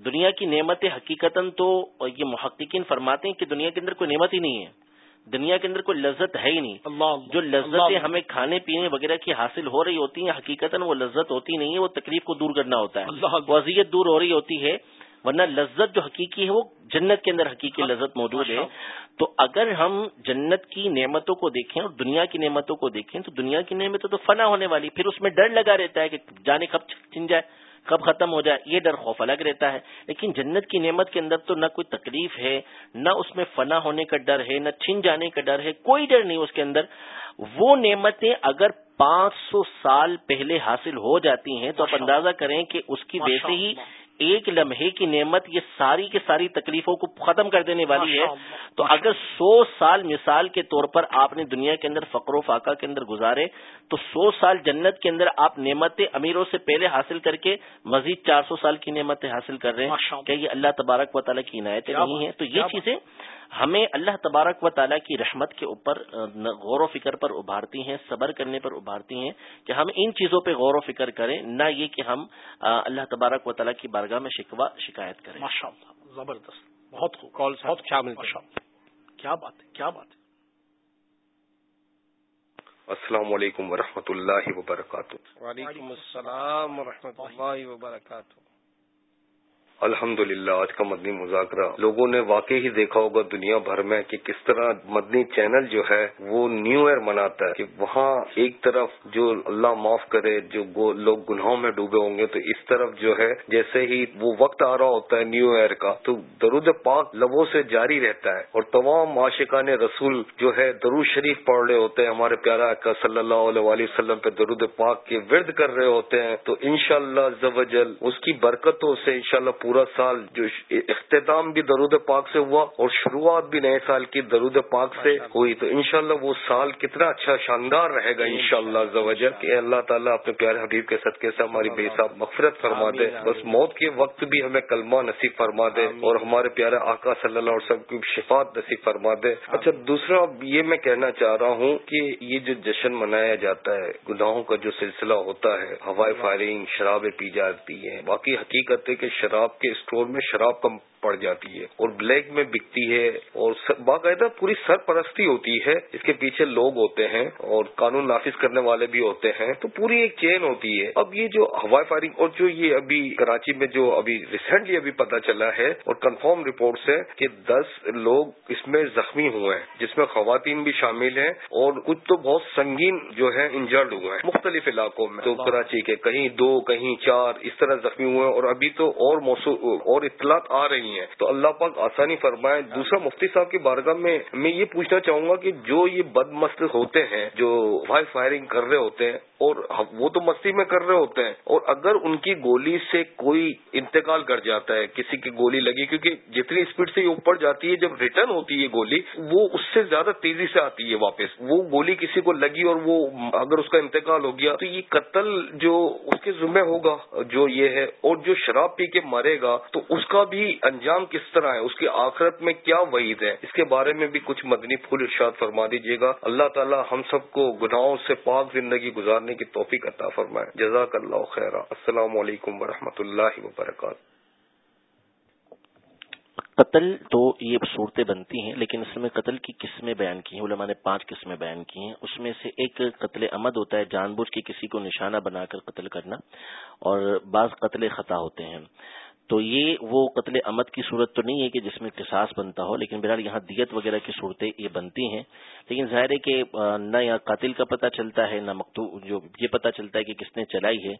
دنیا کی نعمت حقیقت تو یہ محققین فرماتے ہیں کہ دنیا کے اندر کوئی نعمت ہی نہیں ہے۔ دنیا کے اندر کوئی لذت ہے ہی نہیں۔ اللہ جو لذتیں ہمیں کھانے پینے وغیرہ کی حاصل ہو رہی ہوتی ہیں حقیقت وہ لذت ہوتی نہیں ہے وہ تکلیف کو دور کرنا ہوتا ہے۔ وہ اذیت دور ہو رہی ہوتی ہے ورنہ لذت جو حقیقی ہے وہ جنت کے اندر حقیقی لذت موجود ہے۔ تو اگر ہم جنت کی نعمتوں کو دیکھیں اور دنیا کی نعمتوں کو دیکھیں تو دنیا کی نعمتوں تو فنا ہونے والی پھر اس میں ڈر لگا رہتا ہے کہ جانے کب چن جائے۔ کب ختم ہو جائے یہ ڈر خوف الگ رہتا ہے۔ لیکن جنت کی نعمت کے اندر تو نہ کوئی تکلیف ہے نہ اس میں فنا ہونے کا ڈر ہے نہ چھن جانے کا ڈر ہے کوئی ڈر نہیں اس کے اندر۔ وہ نعمتیں اگر پانچ سو سال پہلے حاصل ہو جاتی ہیں تو آپ اندازہ کریں کہ اس کی ویسے ہی ایک لمحے کی نعمت یہ ساری کی ساری تکلیفوں کو ختم کر دینے والی ہے۔ تو اگر سو سال مثال کے طور پر آپ نے دنیا کے اندر فقر و فاقہ کے اندر گزارے تو سو سال جنت کے اندر آپ نعمتیں امیروں سے پہلے حاصل کر کے مزید چار سو سال کی نعمتیں حاصل کر رہے ہیں کہ یہ اللہ تبارک و تعالیٰ کی عنایتیں نہیں ہیں تو یہ چیزیں ہمیں اللہ تبارک و تعالیٰ کی رحمت کے اوپر غور و فکر پر ابھارتی ہیں صبر کرنے پر ابھارتی ہیں کہ ہم ان چیزوں پہ غور و فکر کریں نہ یہ کہ ہم اللہ تبارک و تعالیٰ کی بارگاہ میں شکوہ شکایت کریں۔ ماشاء اللہ زبردست بہت خوب کال بہت شامل کیا بات ہے کیا بات ہے؟ السلام علیکم ورحمۃ اللہ وبرکاتہ۔ وعلیکم السلام و اللہ وبرکاتہ۔ الحمد للہ آج کا مدنی مذاکرہ۔ لوگوں نے واقعی ہی دیکھا ہوگا دنیا بھر میں کہ کس طرح مدنی چینل جو ہے، وہ نیو ایئر مناتا ہے کہ وہاں ایک طرف جو اللہ معاف کرے، جو لوگ گناہوں میں ڈوبے ہوں گے، تو اس طرف جو ہے، جیسے ہی وہ وقت آ رہا ہوتا ہے نیو ایئر کا، تو درود پاک لبوں سے جاری رہتا ہے۔ اور تمام عاشقان رسول جو ہے، درود شریف پڑھ رہے ہوتے ہیں، ہمارے پیارا کا صلی اللہ علیہ وسلم پہ درود پاک کے ورد کر رہے ہوتے ہیں۔ تو انشاءاللہ شاء اللہ اس کی برکتوں سے انشاءاللہ پورا سال جو اختتام بھی درود پاک سے ہوا اور شروعات بھی نئے سال کی درود پاک سے ہوئی تو انشاءاللہ وہ سال کتنا اچھا شاندار رہے گا انشاءاللہ شاء اللہ کہ اللہ تعالیٰ اپنے پیارے حبیب کے صدقے سے ہماری بے صاحب مغفرت فرما دے. بس موت کے وقت بھی ہمیں کلمہ نصیب فرما دے اور ہمارے پیارے آقا صلی اللہ علیہ وسلم کی شفات نصیب فرما دے. اچھا دوسرا یہ میں کہنا چاہ رہا ہوں کہ یہ جو جشن منایا جاتا ہے گناہوں کا جو سلسلہ ہوتا ہے ہوائی فائرنگ شرابیں پی جاتی ہیں باقی حقیقت ہے کہ شراب کے اسٹور میں شراب کم پڑ جاتی ہے اور بلیک میں بکتی ہے اور باقاعدہ پوری سرپرستی ہوتی ہے۔ اس کے پیچھے لوگ ہوتے ہیں اور قانون نافذ کرنے والے بھی ہوتے ہیں۔ تو پوری ایک چین ہوتی ہے۔ اب یہ جو ہوائی فائرنگ اور جو یہ ابھی کراچی میں جو ابھی ریسنٹلی ابھی پتا چلا ہے اور کنفرم رپورٹ سے کہ دس لوگ اس میں زخمی ہوئے ہیں جس میں خواتین بھی شامل ہیں اور کچھ تو بہت سنگین جو ہے انجرڈ ہوئے ہیں۔ مختلف علاقوں میں تو کراچی کے کہیں دو کہیں چار اس طرح زخمی ہوئے ہیں اور ابھی تو اور اور اطلاعات آ رہی ہیں۔ تو اللہ پاک آسانی فرمائے۔ دوسرا مفتی صاحب کی بارگاہ میں میں یہ پوچھنا چاہوں گا کہ جو یہ بد مست ہوتے ہیں، جو وائی فائرنگ کر رہے ہوتے ہیں، اور وہ تو مستی میں کر رہے ہوتے ہیں، اور اگر ان کی گولی سے کوئی انتقال کر جاتا ہے، کسی کی گولی لگی، کیونکہ جتنی اسپیڈ سے یہ اوپر جاتی ہے، جب ریٹرن ہوتی ہے گولی، وہ اس سے زیادہ تیزی سے آتی ہے واپس۔ وہ گولی کسی کو لگی اور وہ اگر اس کا انتقال ہو گیا، تو یہ قتل جو اس کے ذمہ ہوگا، جو یہ ہے، اور جو شراب پی کے مرے گا تو اس کا بھی انجام کس طرح ہے؟ اس کی آخرت میں کیا وعید ہے؟ اس کے بارے میں بھی کچھ مدنی پھول ارشاد فرما دیجیے گا۔ اللہ تعالیٰ ہم سب کو گناہوں سے پاک زندگی گزارنے کی توفیق عطا فرمائے۔ جزاک اللہ خیر السلام علیکم ورحمۃ اللہ وبرکاتہ۔ قتل تو یہ صورتیں بنتی ہیں، لیکن اس میں قتل کی قسمیں بیان کی ہیں، علماء نے پانچ قسمیں بیان کی ہیں۔ اس میں سے ایک قتل عمد ہوتا ہے، جان بوجھ کے کسی کو نشانہ بنا کر قتل کرنا، اور بعض قتل خطا ہوتے ہیں۔ تو یہ وہ قتل امد کی صورت تو نہیں ہے کہ جس میں قصاص بنتا ہو، لیکن بہرحال یہاں دیت وغیرہ کی صورتیں یہ بنتی ہیں۔ لیکن ظاہر ہے کہ نہ یہاں قاتل کا پتہ چلتا ہے، نہ مکتو جو یہ پتہ چلتا ہے کہ کس نے چلائی ہے۔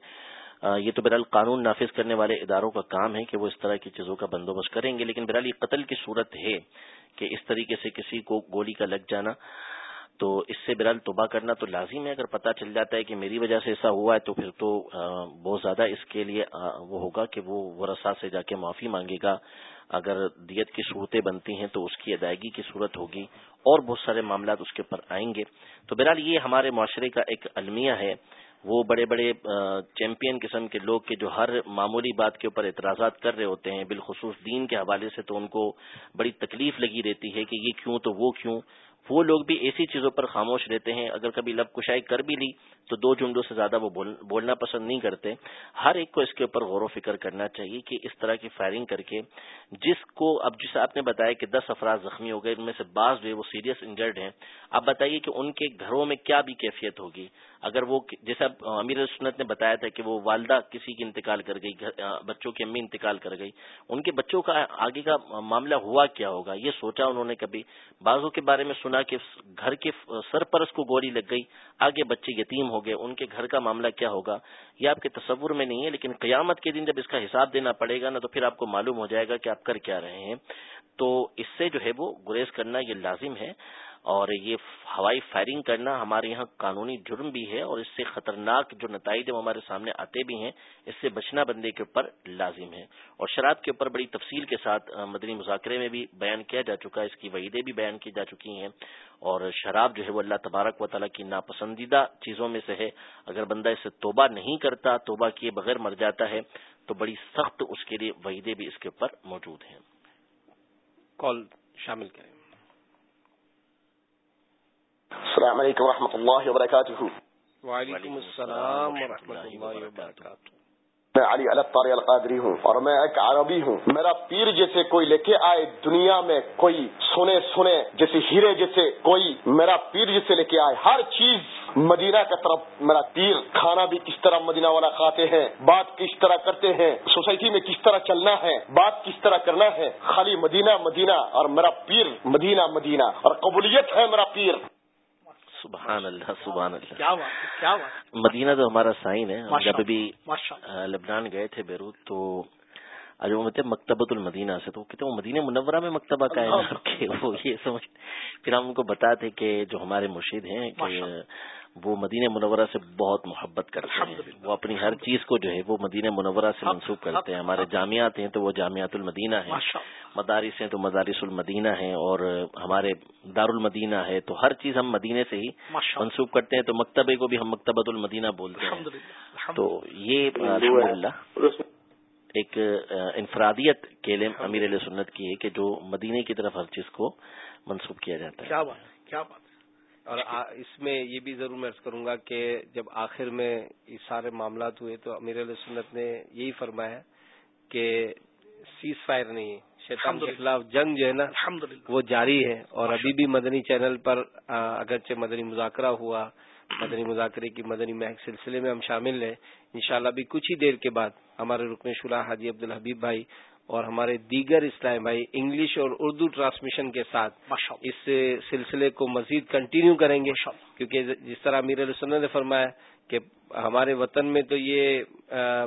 یہ تو بہرحال قانون نافذ کرنے والے اداروں کا کام ہے کہ وہ اس طرح کی چیزوں کا بندوبست کریں گے، لیکن بہرحال یہ قتل کی صورت ہے کہ اس طریقے سے کسی کو گولی کا لگ جانا۔ تو اس سے برال توبہ کرنا تو لازم ہے، اگر پتہ چل جاتا ہے کہ میری وجہ سے ایسا ہوا ہے، تو پھر تو بہت زیادہ اس کے لیے وہ ہوگا کہ وہ ورثہ سے جا کے معافی مانگے گا۔ اگر دیت کی صورتیں بنتی ہیں تو اس کی ادائیگی کی صورت ہوگی، اور بہت سارے معاملات اس کے اوپر آئیں گے۔ تو بہرحال یہ ہمارے معاشرے کا ایک المیہ ہے۔ وہ بڑے بڑے چیمپئن قسم کے لوگ کے جو ہر معمولی بات کے اوپر اعتراضات کر رہے ہوتے ہیں، بالخصوص دین کے حوالے سے تو ان کو بڑی تکلیف لگی رہتی ہے کہ یہ کیوں تو وہ کیوں۔ وہ لوگ بھی ایسی چیزوں پر خاموش رہتے ہیں، اگر کبھی لب کشائی کر بھی لی، تو دو جملوں سے زیادہ وہ بولنا پسند نہیں کرتے۔ ہر ایک کو اس کے اوپر غور و فکر کرنا چاہیے کہ اس طرح کی فائرنگ کر کے، جس کو اب جسے آپ نے بتایا کہ دس افراد زخمی ہو گئے، ان میں سے بعض جو ہے وہ سیریس انجرڈ ہیں۔ آپ بتائیے کہ ان کے گھروں میں کیا بھی کیفیت ہوگی؟ اگر وہ جیسا امیر سنت نے بتایا تھا کہ وہ والدہ کسی کی انتقال کر گئی بچوں کی امی انتقال کر گئی، ان کے بچوں کا آگے کا معاملہ ہوا کیا ہوگا؟ یہ سوچا انہوں نے کبھی بعضوں کے بارے میں سنا کہ گھر کے سرپرست کو گولی لگ گئی، آگے بچے یتیم ہو گئے، ان کے گھر کا معاملہ کیا ہوگا؟ یہ آپ کے تصور میں نہیں ہے، لیکن قیامت کے دن جب اس کا حساب دینا پڑے گا نا، تو پھر آپ کو معلوم ہو جائے گا کہ آپ کر کیا رہے ہیں۔ تو اس سے جو ہے وہ گریز کرنا یہ لازم ہے۔ اور یہ ہوائی فائرنگ کرنا ہمارے یہاں قانونی جرم بھی ہے اور اس سے خطرناک جو نتائج ہمارے سامنے آتے بھی ہیں، اس سے بچنا بندے کے اوپر لازم ہے۔ اور شراب کے اوپر بڑی تفصیل کے ساتھ مدنی مذاکرے میں بھی بیان کیا جا چکا ہے، اس کی وعیدیں بھی بیان کی جا چکی ہیں۔ اور شراب جو ہے، وہ اللہ تبارک و تعالیٰ کی ناپسندیدہ چیزوں میں سے ہے۔ اگر بندہ اس سے توبہ نہیں کرتا، توبہ کیے بغیر مر جاتا ہے، تو بڑی سخت اس کے لیے وعیدیں بھی اس کے اوپر موجود ہیں۔ کال شامل کریں۔ السلام علیکم و رحمۃ اللہ وبرکاتہ۔ وعلیکم السلام ورحمۃ اللہ وبرکاتہ۔ میں علی الطاری القادری ہوں اور میں ایک عربی ہوں۔ میرا پیر جیسے کوئی لے کے آئے دنیا میں کوئی سنے سنے جیسے ہیرے جیسے کوئی میرا پیر جیسے لے کے آئے ہر چیز مدینہ کا طرف میرا پیر کھانا بھی کس طرح مدینہ والا کھاتے ہیں بات کس طرح کرتے ہیں سوسائٹی میں کس طرح چلنا ہے بات کس طرح کرنا ہے خالی مدینہ مدینہ اور میرا پیر مدینہ مدینہ اور قبولیت ہے میرا پیر۔ سبحان اللہ سبحان اللہ۔ کیا بات کیا بات مدینہ تو ہمارا سائن ہے۔ جب بھی لبنان گئے تھے بیروت تو آج وہ مطلب مکتبۃ المدینہ سے تو کہتے وہ مدینہ منورہ میں مکتبہ کا ہے۔ وہ یہ سمجھ پھر ہم ان کو بتاتے کہ جو ہمارے مرشید ہیں کہ وہ مدینہ منورہ سے بہت محبت کرتے ہیں۔ وہ اپنی ہر چیز کو جو ہے وہ مدینہ منورہ سے منسوخ کرتے ہیں۔ ہمارے جامعات ہیں تو وہ جامعات المدینہ ہیں۔ مدارس ہیں تو مدارس المدینہ ہیں اور ہمارے دار المدینہ ہے تو ہر چیز ہم مدینے سے ہی منسوخ کرتے ہیں تو مکتبے کو بھی ہم مکتبۃ المدینہ بولتے ہیں۔ تو یہ اللہ ایک انفرادیت کیلم امیر علیہ سنت کی ہے کہ جو مدینے کی طرف ہر چیز کو منسوخ کیا جاتا ہے۔ کیا بات کیا بات۔ اور اس میں یہ بھی ضرور میں کروں گا کہ جب آخر میں یہ سارے معاملات ہوئے تو امیر علیہ سنت نے یہی فرمایا کہ سیز فائر نہیں شیطان کے خلاف جنگ جو ہے نا وہ جاری ہے۔ اور ابھی بھی مدنی چینل پر اگرچہ مدنی مذاکرہ ہوا مدنی مذاکرے کی مدنی محک سلسلے میں ہم شامل ہیں۔ انشاءاللہ ابھی کچھ ہی دیر کے بعد ہمارے رکن شلح حاجی عبد الحبیب بھائی اور ہمارے دیگر اسلام بھائی انگلش اور اردو ٹرانسمیشن کے ساتھ اس سلسلے کو مزید کنٹینیو کریں گے کیونکہ جس طرح امیر علیہ نے فرمایا کہ ہمارے وطن میں تو یہ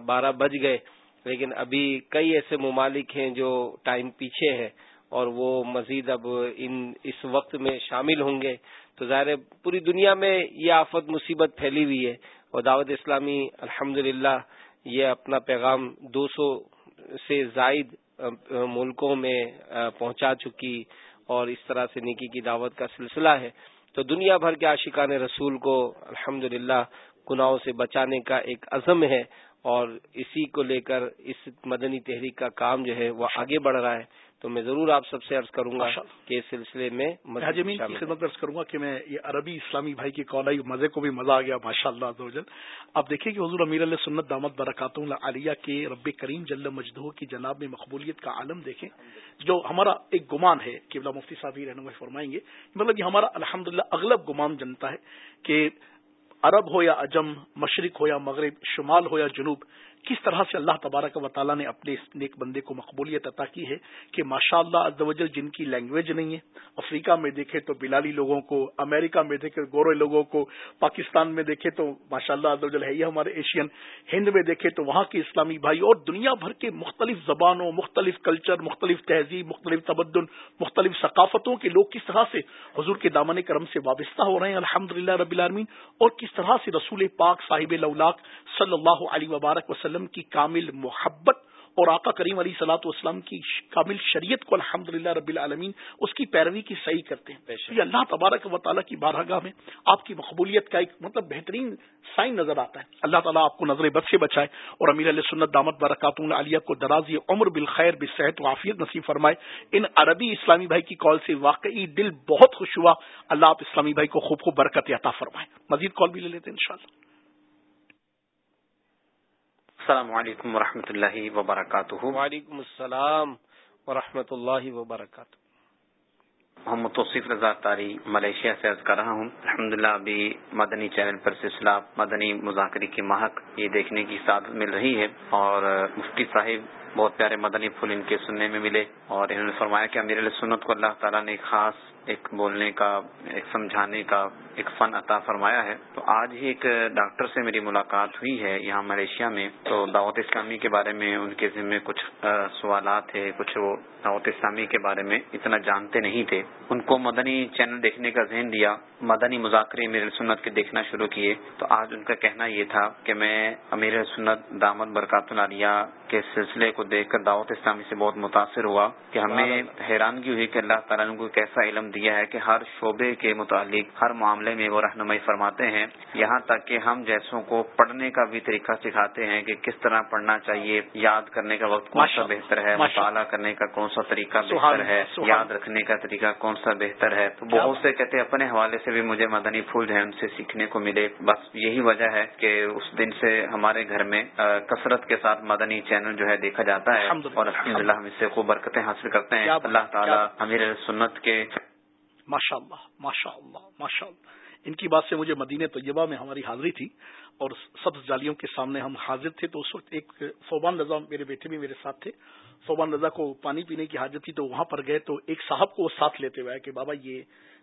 بارہ بج گئے لیکن ابھی کئی ایسے ممالک ہیں جو ٹائم پیچھے ہے اور وہ مزید اب ان اس وقت میں شامل ہوں گے۔ تو ظاہر پوری دنیا میں یہ آفت مصیبت پھیلی ہوئی ہے اور دعوت اسلامی الحمد یہ اپنا پیغام دو سو سے زائد ملکوں میں پہنچا چکی اور اس طرح سے نیکی کی دعوت کا سلسلہ ہے۔ تو دنیا بھر کے عاشقان رسول کو الحمد للہ گناہوں سے بچانے کا ایک عزم ہے اور اسی کو لے کر اس مدنی تحریک کا کام جو ہے وہ آگے بڑھ رہا ہے۔ تو میں ضرور آپ سب سے عرض کروں گا کہ اس سلسلے میں خدمت عرض کروں گا کہ میں یہ عربی اسلامی بھائی کی کال آئی مزے کو بھی مزہ آ گیا ماشاء اللہ اب دیکھیں کہ حضور امیر علیہ سنت دامت برکات عالیہ کے رب کریم جل مجدو کی جناب میں مقبولیت کا عالم دیکھیں جو ہمارا ایک گمان ہے کہ مفتی صاحب ہی رہنمائی فرمائیں گے۔ مطلب یہ ہمارا الحمد اغلب گمان جنتا ہے کہ عرب ہو یا اجم مشرق ہو یا مغرب شمال ہو یا جنوب کس طرح سے اللہ تبارک و تعالیٰ نے اپنے اس نیک بندے کو مقبولیت عطا کی ہے کہ ماشاء اللہ جن کی لینگویج نہیں ہے، افریقہ میں دیکھے تو بلالی لوگوں کو، امریکہ میں دیکھے گورے لوگوں کو، پاکستان میں دیکھے تو ماشاء اللہ ہے یہ ہمارے ایشین، ہند میں دیکھے تو وہاں کے اسلامی بھائی اور دنیا بھر کے مختلف زبانوں، مختلف کلچر، مختلف تہذیب، مختلف تبدن، مختلف ثقافتوں کے لوگ کس طرح سے حضور کے دامن کرم سے وابستہ ہو رہے ہیں الحمد للہ ربی العالمین، اور کس طرح سے رسول پاک صاحب صلی اللہ علیہ وبارک وسلم وسلم کی کامل محبت اور آقا کریم علی سلاۃ والسلام کی کامل شریعت کو الحمد رب العالمین اس کی پیروی کی صحیح کرتے ہیں۔ یہ اللہ تبارک و تعالیٰ کی بارہگاہ میں آپ کی مقبولیت کا ایک مطلب بہترین سائن نظر آتا ہے۔ اللہ تعالیٰ آپ کو نظر بد سے بچائے اور امیر علیہ سنت دامت برکات علیہ کو درازی عمر بالخیر بصحت و عافیت نصیب فرمائے۔ ان عربی اسلامی بھائی کی کال سے واقعی دل بہت خوش ہوا۔ اللہ آپ اسلامی بھائی کو خوب خوب برکت عطا فرمائے۔ مزید کال بھی لے لیتے ہیں انشاءاللہ۔ السلام علیکم ورحمۃ اللہ وبرکاتہ۔ وعلیکم السلام ورحمۃ اللہ وبرکاتہ۔ محمد توصیف رضا تاری ملیشیا سے عرض کر رہا ہوں۔ الحمد للہ ابھی مدنی چینل پر سلسلہ مدنی مذاکرے کی مہک یہ دیکھنے کی سعادت مل رہی ہے اور مفتی صاحب بہت پیارے مدنی پھول ان کے سننے میں ملے اور انہوں نے فرمایا کہ امیر سنت کو اللہ تعالیٰ نے خاص ایک بولنے کا ایک سمجھانے کا ایک فن عطا فرمایا ہے۔ تو آج ہی ایک ڈاکٹر سے میری ملاقات ہوئی ہے یہاں ملیشیا میں۔ تو دعوت اسلامی کے بارے میں ان کے ذمے کچھ سوالات تھے کچھ وہ دعوت اسلامی کے بارے میں اتنا جانتے نہیں تھے۔ ان کو مدنی چینل دیکھنے کا ذہن دیا مدنی مذاکرے میرے سنت کے دیکھنا شروع کیے۔ تو آج ان کا کہنا یہ تھا کہ میں امیر سنت دامت برکات العالیہ کے سلسلے کو دیکھ کر دعوت اسلامی سے بہت متاثر ہوا کہ ہمیں حیرانگی ہوئی کہ اللہ تعالیٰ نے کو کیسا علم دیا ہے کہ ہر شعبے کے متعلق ہر معاملے میں وہ رہنمائی فرماتے ہیں۔ یہاں تک کہ ہم جیسوں کو پڑھنے کا بھی طریقہ سکھاتے ہیں کہ کس طرح پڑھنا چاہیے۔ یاد کرنے کا وقت کون سا بہتر ہے؟ مطالعہ کرنے کا کون سا طریقہ بہتر ہے؟ یاد رکھنے کا طریقہ کون سا بہتر ہے؟ تو بہت سے کہتے ہیں اپنے حوالے سے بھی مجھے مدنی پھول جو ہے ان سے سیکھنے کو ملے۔ بس یہی وجہ ہے کہ اس دن سے ہمارے گھر میں کثرت کے ساتھ مدنی چینل جو ہے دیکھا جاتا ہے۔ اور الحمد للہ ہم اس سے خوب برکتیں حاصل کرتے ہیں۔ اللہ تعالیٰ امیر سنت کے ماشاء اللہ ماشاء اللہ ماشاء اللہ ان کی بات سے مجھے مدینہ طیبہ میں ہماری حاضری تھی اور سب جالیوں کے سامنے ہم حاضر تھے تو اس وقت ایک صوبان رضا میرے بیٹے بھی میرے ساتھ تھے۔ صوبان رضا کو پانی پینے کی حاجت تھی تو وہاں پر گئے تو ایک صاحب کو وہ ساتھ لیتے ہوئے کہ بابا یہ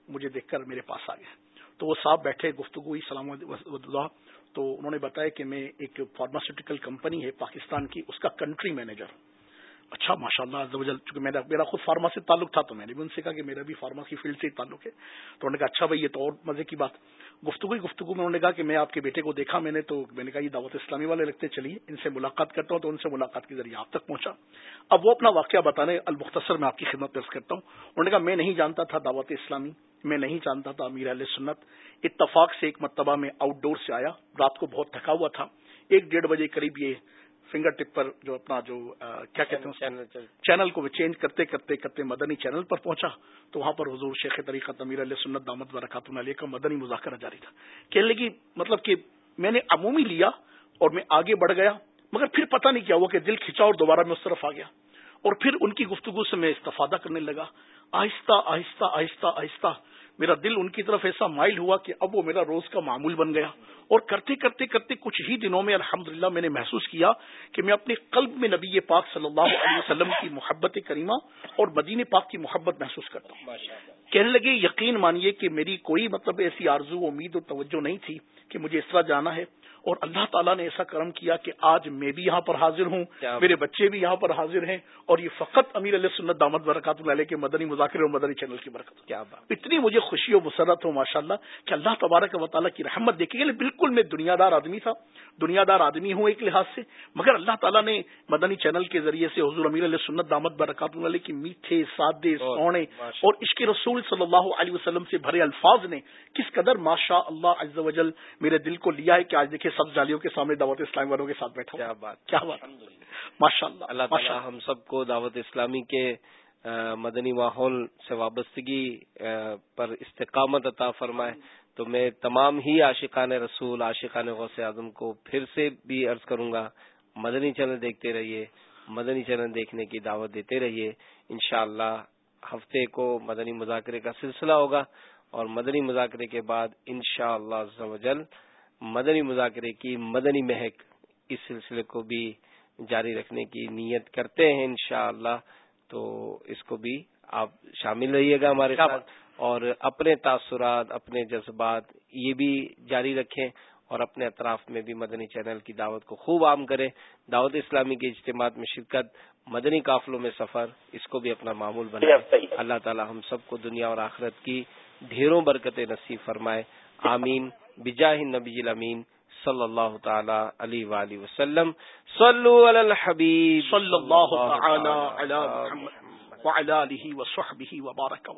مجھے دیکھ کر میرے پاس آ گئے۔ تو وہ صاحب بیٹھے، گفتگو سلام اللہ تو انہوں نے بتایا کہ میں ایک فارماسیوٹیکل کمپنی ہے پاکستان کی، اس کا کنٹری مینیجر ہوں اچھا ماشاء اللہ چونکہ میرا میرا خود فارما سے تعلق تھا تو میں نے بھی ان سے کہا کہ میرا بھی فارما کی فیلڈ سے ہی تعلق ہے۔ تو انہوں نے کہا اچھا بھائی، یہ تو اور مزے کی بات۔ گفتگو ہی گفتگو میں انہوں نے کہا کہ میں آپ کے بیٹے کو دیکھا میں نے، تو میں نے کہا، یہ دعوت اسلامی والے لگتے چلیے، ان سے ملاقات کرتا ہوں۔ تو ان سے ملاقات کے ذریعے آپ تک پہنچا۔ اب وہ اپنا واقعہ بتانے، المختصر میں آپ کی خدمت پیش کرتا ہوں۔ انہوں نے کہا، میں نہیں جانتا تھا دعوت اسلامی، میں نہیں جانتا تھا امیر علیہ سنت۔ اتفاق سے ایک مرتبہ میں آؤٹ ڈور سے آیا۔ رات کو بہت تھکا ہوا تھا۔ ایک ڈیڑھ بجے قریب یہ فنگر ٹپ پر جو اپنا جو کیا کہتے ہیں چینل کو چینج کرتے کرتے کرتے مدنی چینل پر پہنچا تو وہاں پر حضور شیخ طریقہ تمیر علیہ سنت دامت رکھات علیہ کا مدنی مذاکرہ جاری تھا۔ کہنے لگی مطلب کہ میں نے عمومی لیا اور میں آگے بڑھ گیا مگر پھر پتہ نہیں کیا ہوا کہ دل کھینچا اور دوبارہ میں اس طرف آ گیا۔ اور پھر ان کی گفتگو سے میں استفادہ کرنے لگا۔ آہستہ آہستہ آہستہ آہستہ۔ میرا دل ان کی طرف ایسا مائل ہوا کہ اب وہ میرا روز کا معمول بن گیا۔ اور کرتے کرتے کرتے کچھ ہی دنوں میں الحمد میں نے محسوس کیا کہ میں اپنے قلب میں نبی پاک صلی اللہ علیہ وسلم کی محبت کریمہ اور مدین پاک کی محبت محسوس کرتا ہوں۔ کہنے لگے یقین مانیے کہ میری کوئی مطلب ایسی آرزو امید اور توجہ نہیں تھی کہ مجھے اس طرح جانا ہے۔ اور اللہ تعالیٰ نے ایسا کرم کیا کہ آج میں بھی یہاں پر حاضر ہوں میرے بچے بھی یہاں پر حاضر ہیں اور یہ فقط امیر علیہ سنت دامت برکات اللہ کے مدنی مذاکر اور مدنی چینل کی برکت۔ کیا اتنی مجھے خوشی و مسرت ہو ماشاء اللہ کہ اللہ تبارک و تعالیٰ کی رحمت دیکھے گی بالکل میں دنیا دار آدمی تھا دنیا دار آدمی ہوں ایک لحاظ سے مگر اللہ تعالیٰ نے مدنی چینل کے ذریعے سے حضور امیر علیہ سنت دامت برکات اللہ کی میٹھے سادے سونے اور عشق رسول صلی اللہ علیہ وسلم سے بھرے الفاظ نے کس قدر ماشاء اللہ عز و جل میرے دل کو لیا ہے کہ آج دیکھے سب جالیوں کے سامنے دعوت اسلامی والوں کے ساتھ بیٹھا کیا بات۔ کیا بات۔ ماشاء اللہ اللہ تعالیٰ ہم سب کو دعوت اسلامی کے مدنی ماحول سے وابستگی پر استقامت عطا فرمائے۔ تو میں تمام ہی عاشقان رسول عاشقان غوث اعظم کو پھر سے بھی عرض کروں گا مدنی چینل دیکھتے رہیے مدنی چینل دیکھنے کی دعوت دیتے رہیے۔ انشاءاللہ ہفتے کو مدنی مذاکرے کا سلسلہ ہوگا اور مدنی مذاکرے کے بعد انشاءاللہ اللہ مدنی مذاکرے کی مدنی مہک اس سلسلے کو بھی جاری رکھنے کی نیت کرتے ہیں انشاءاللہ تو اس کو بھی آپ شامل رہیے گا ہمارے ساتھ۔ اور اپنے تاثرات اپنے جذبات یہ بھی جاری رکھیں اور اپنے اطراف میں بھی مدنی چینل کی دعوت کو خوب عام کریں۔ دعوت اسلامی کے اجتماعات میں شرکت مدنی قافلوں میں سفر اس کو بھی اپنا معمول بنائے اللہ تعالی ہم سب کو دنیا اور آخرت کی ڈھیروں برکت نصیب فرمائے۔ آمین۔ بجاہ نبی الامین صلی اللہ تعالی علیہ وآلہ وسلم. صلو علی الحبیب صلی اللہ تعالی علی محمد وعلی آلہ وصحبہ وبارک وسلم.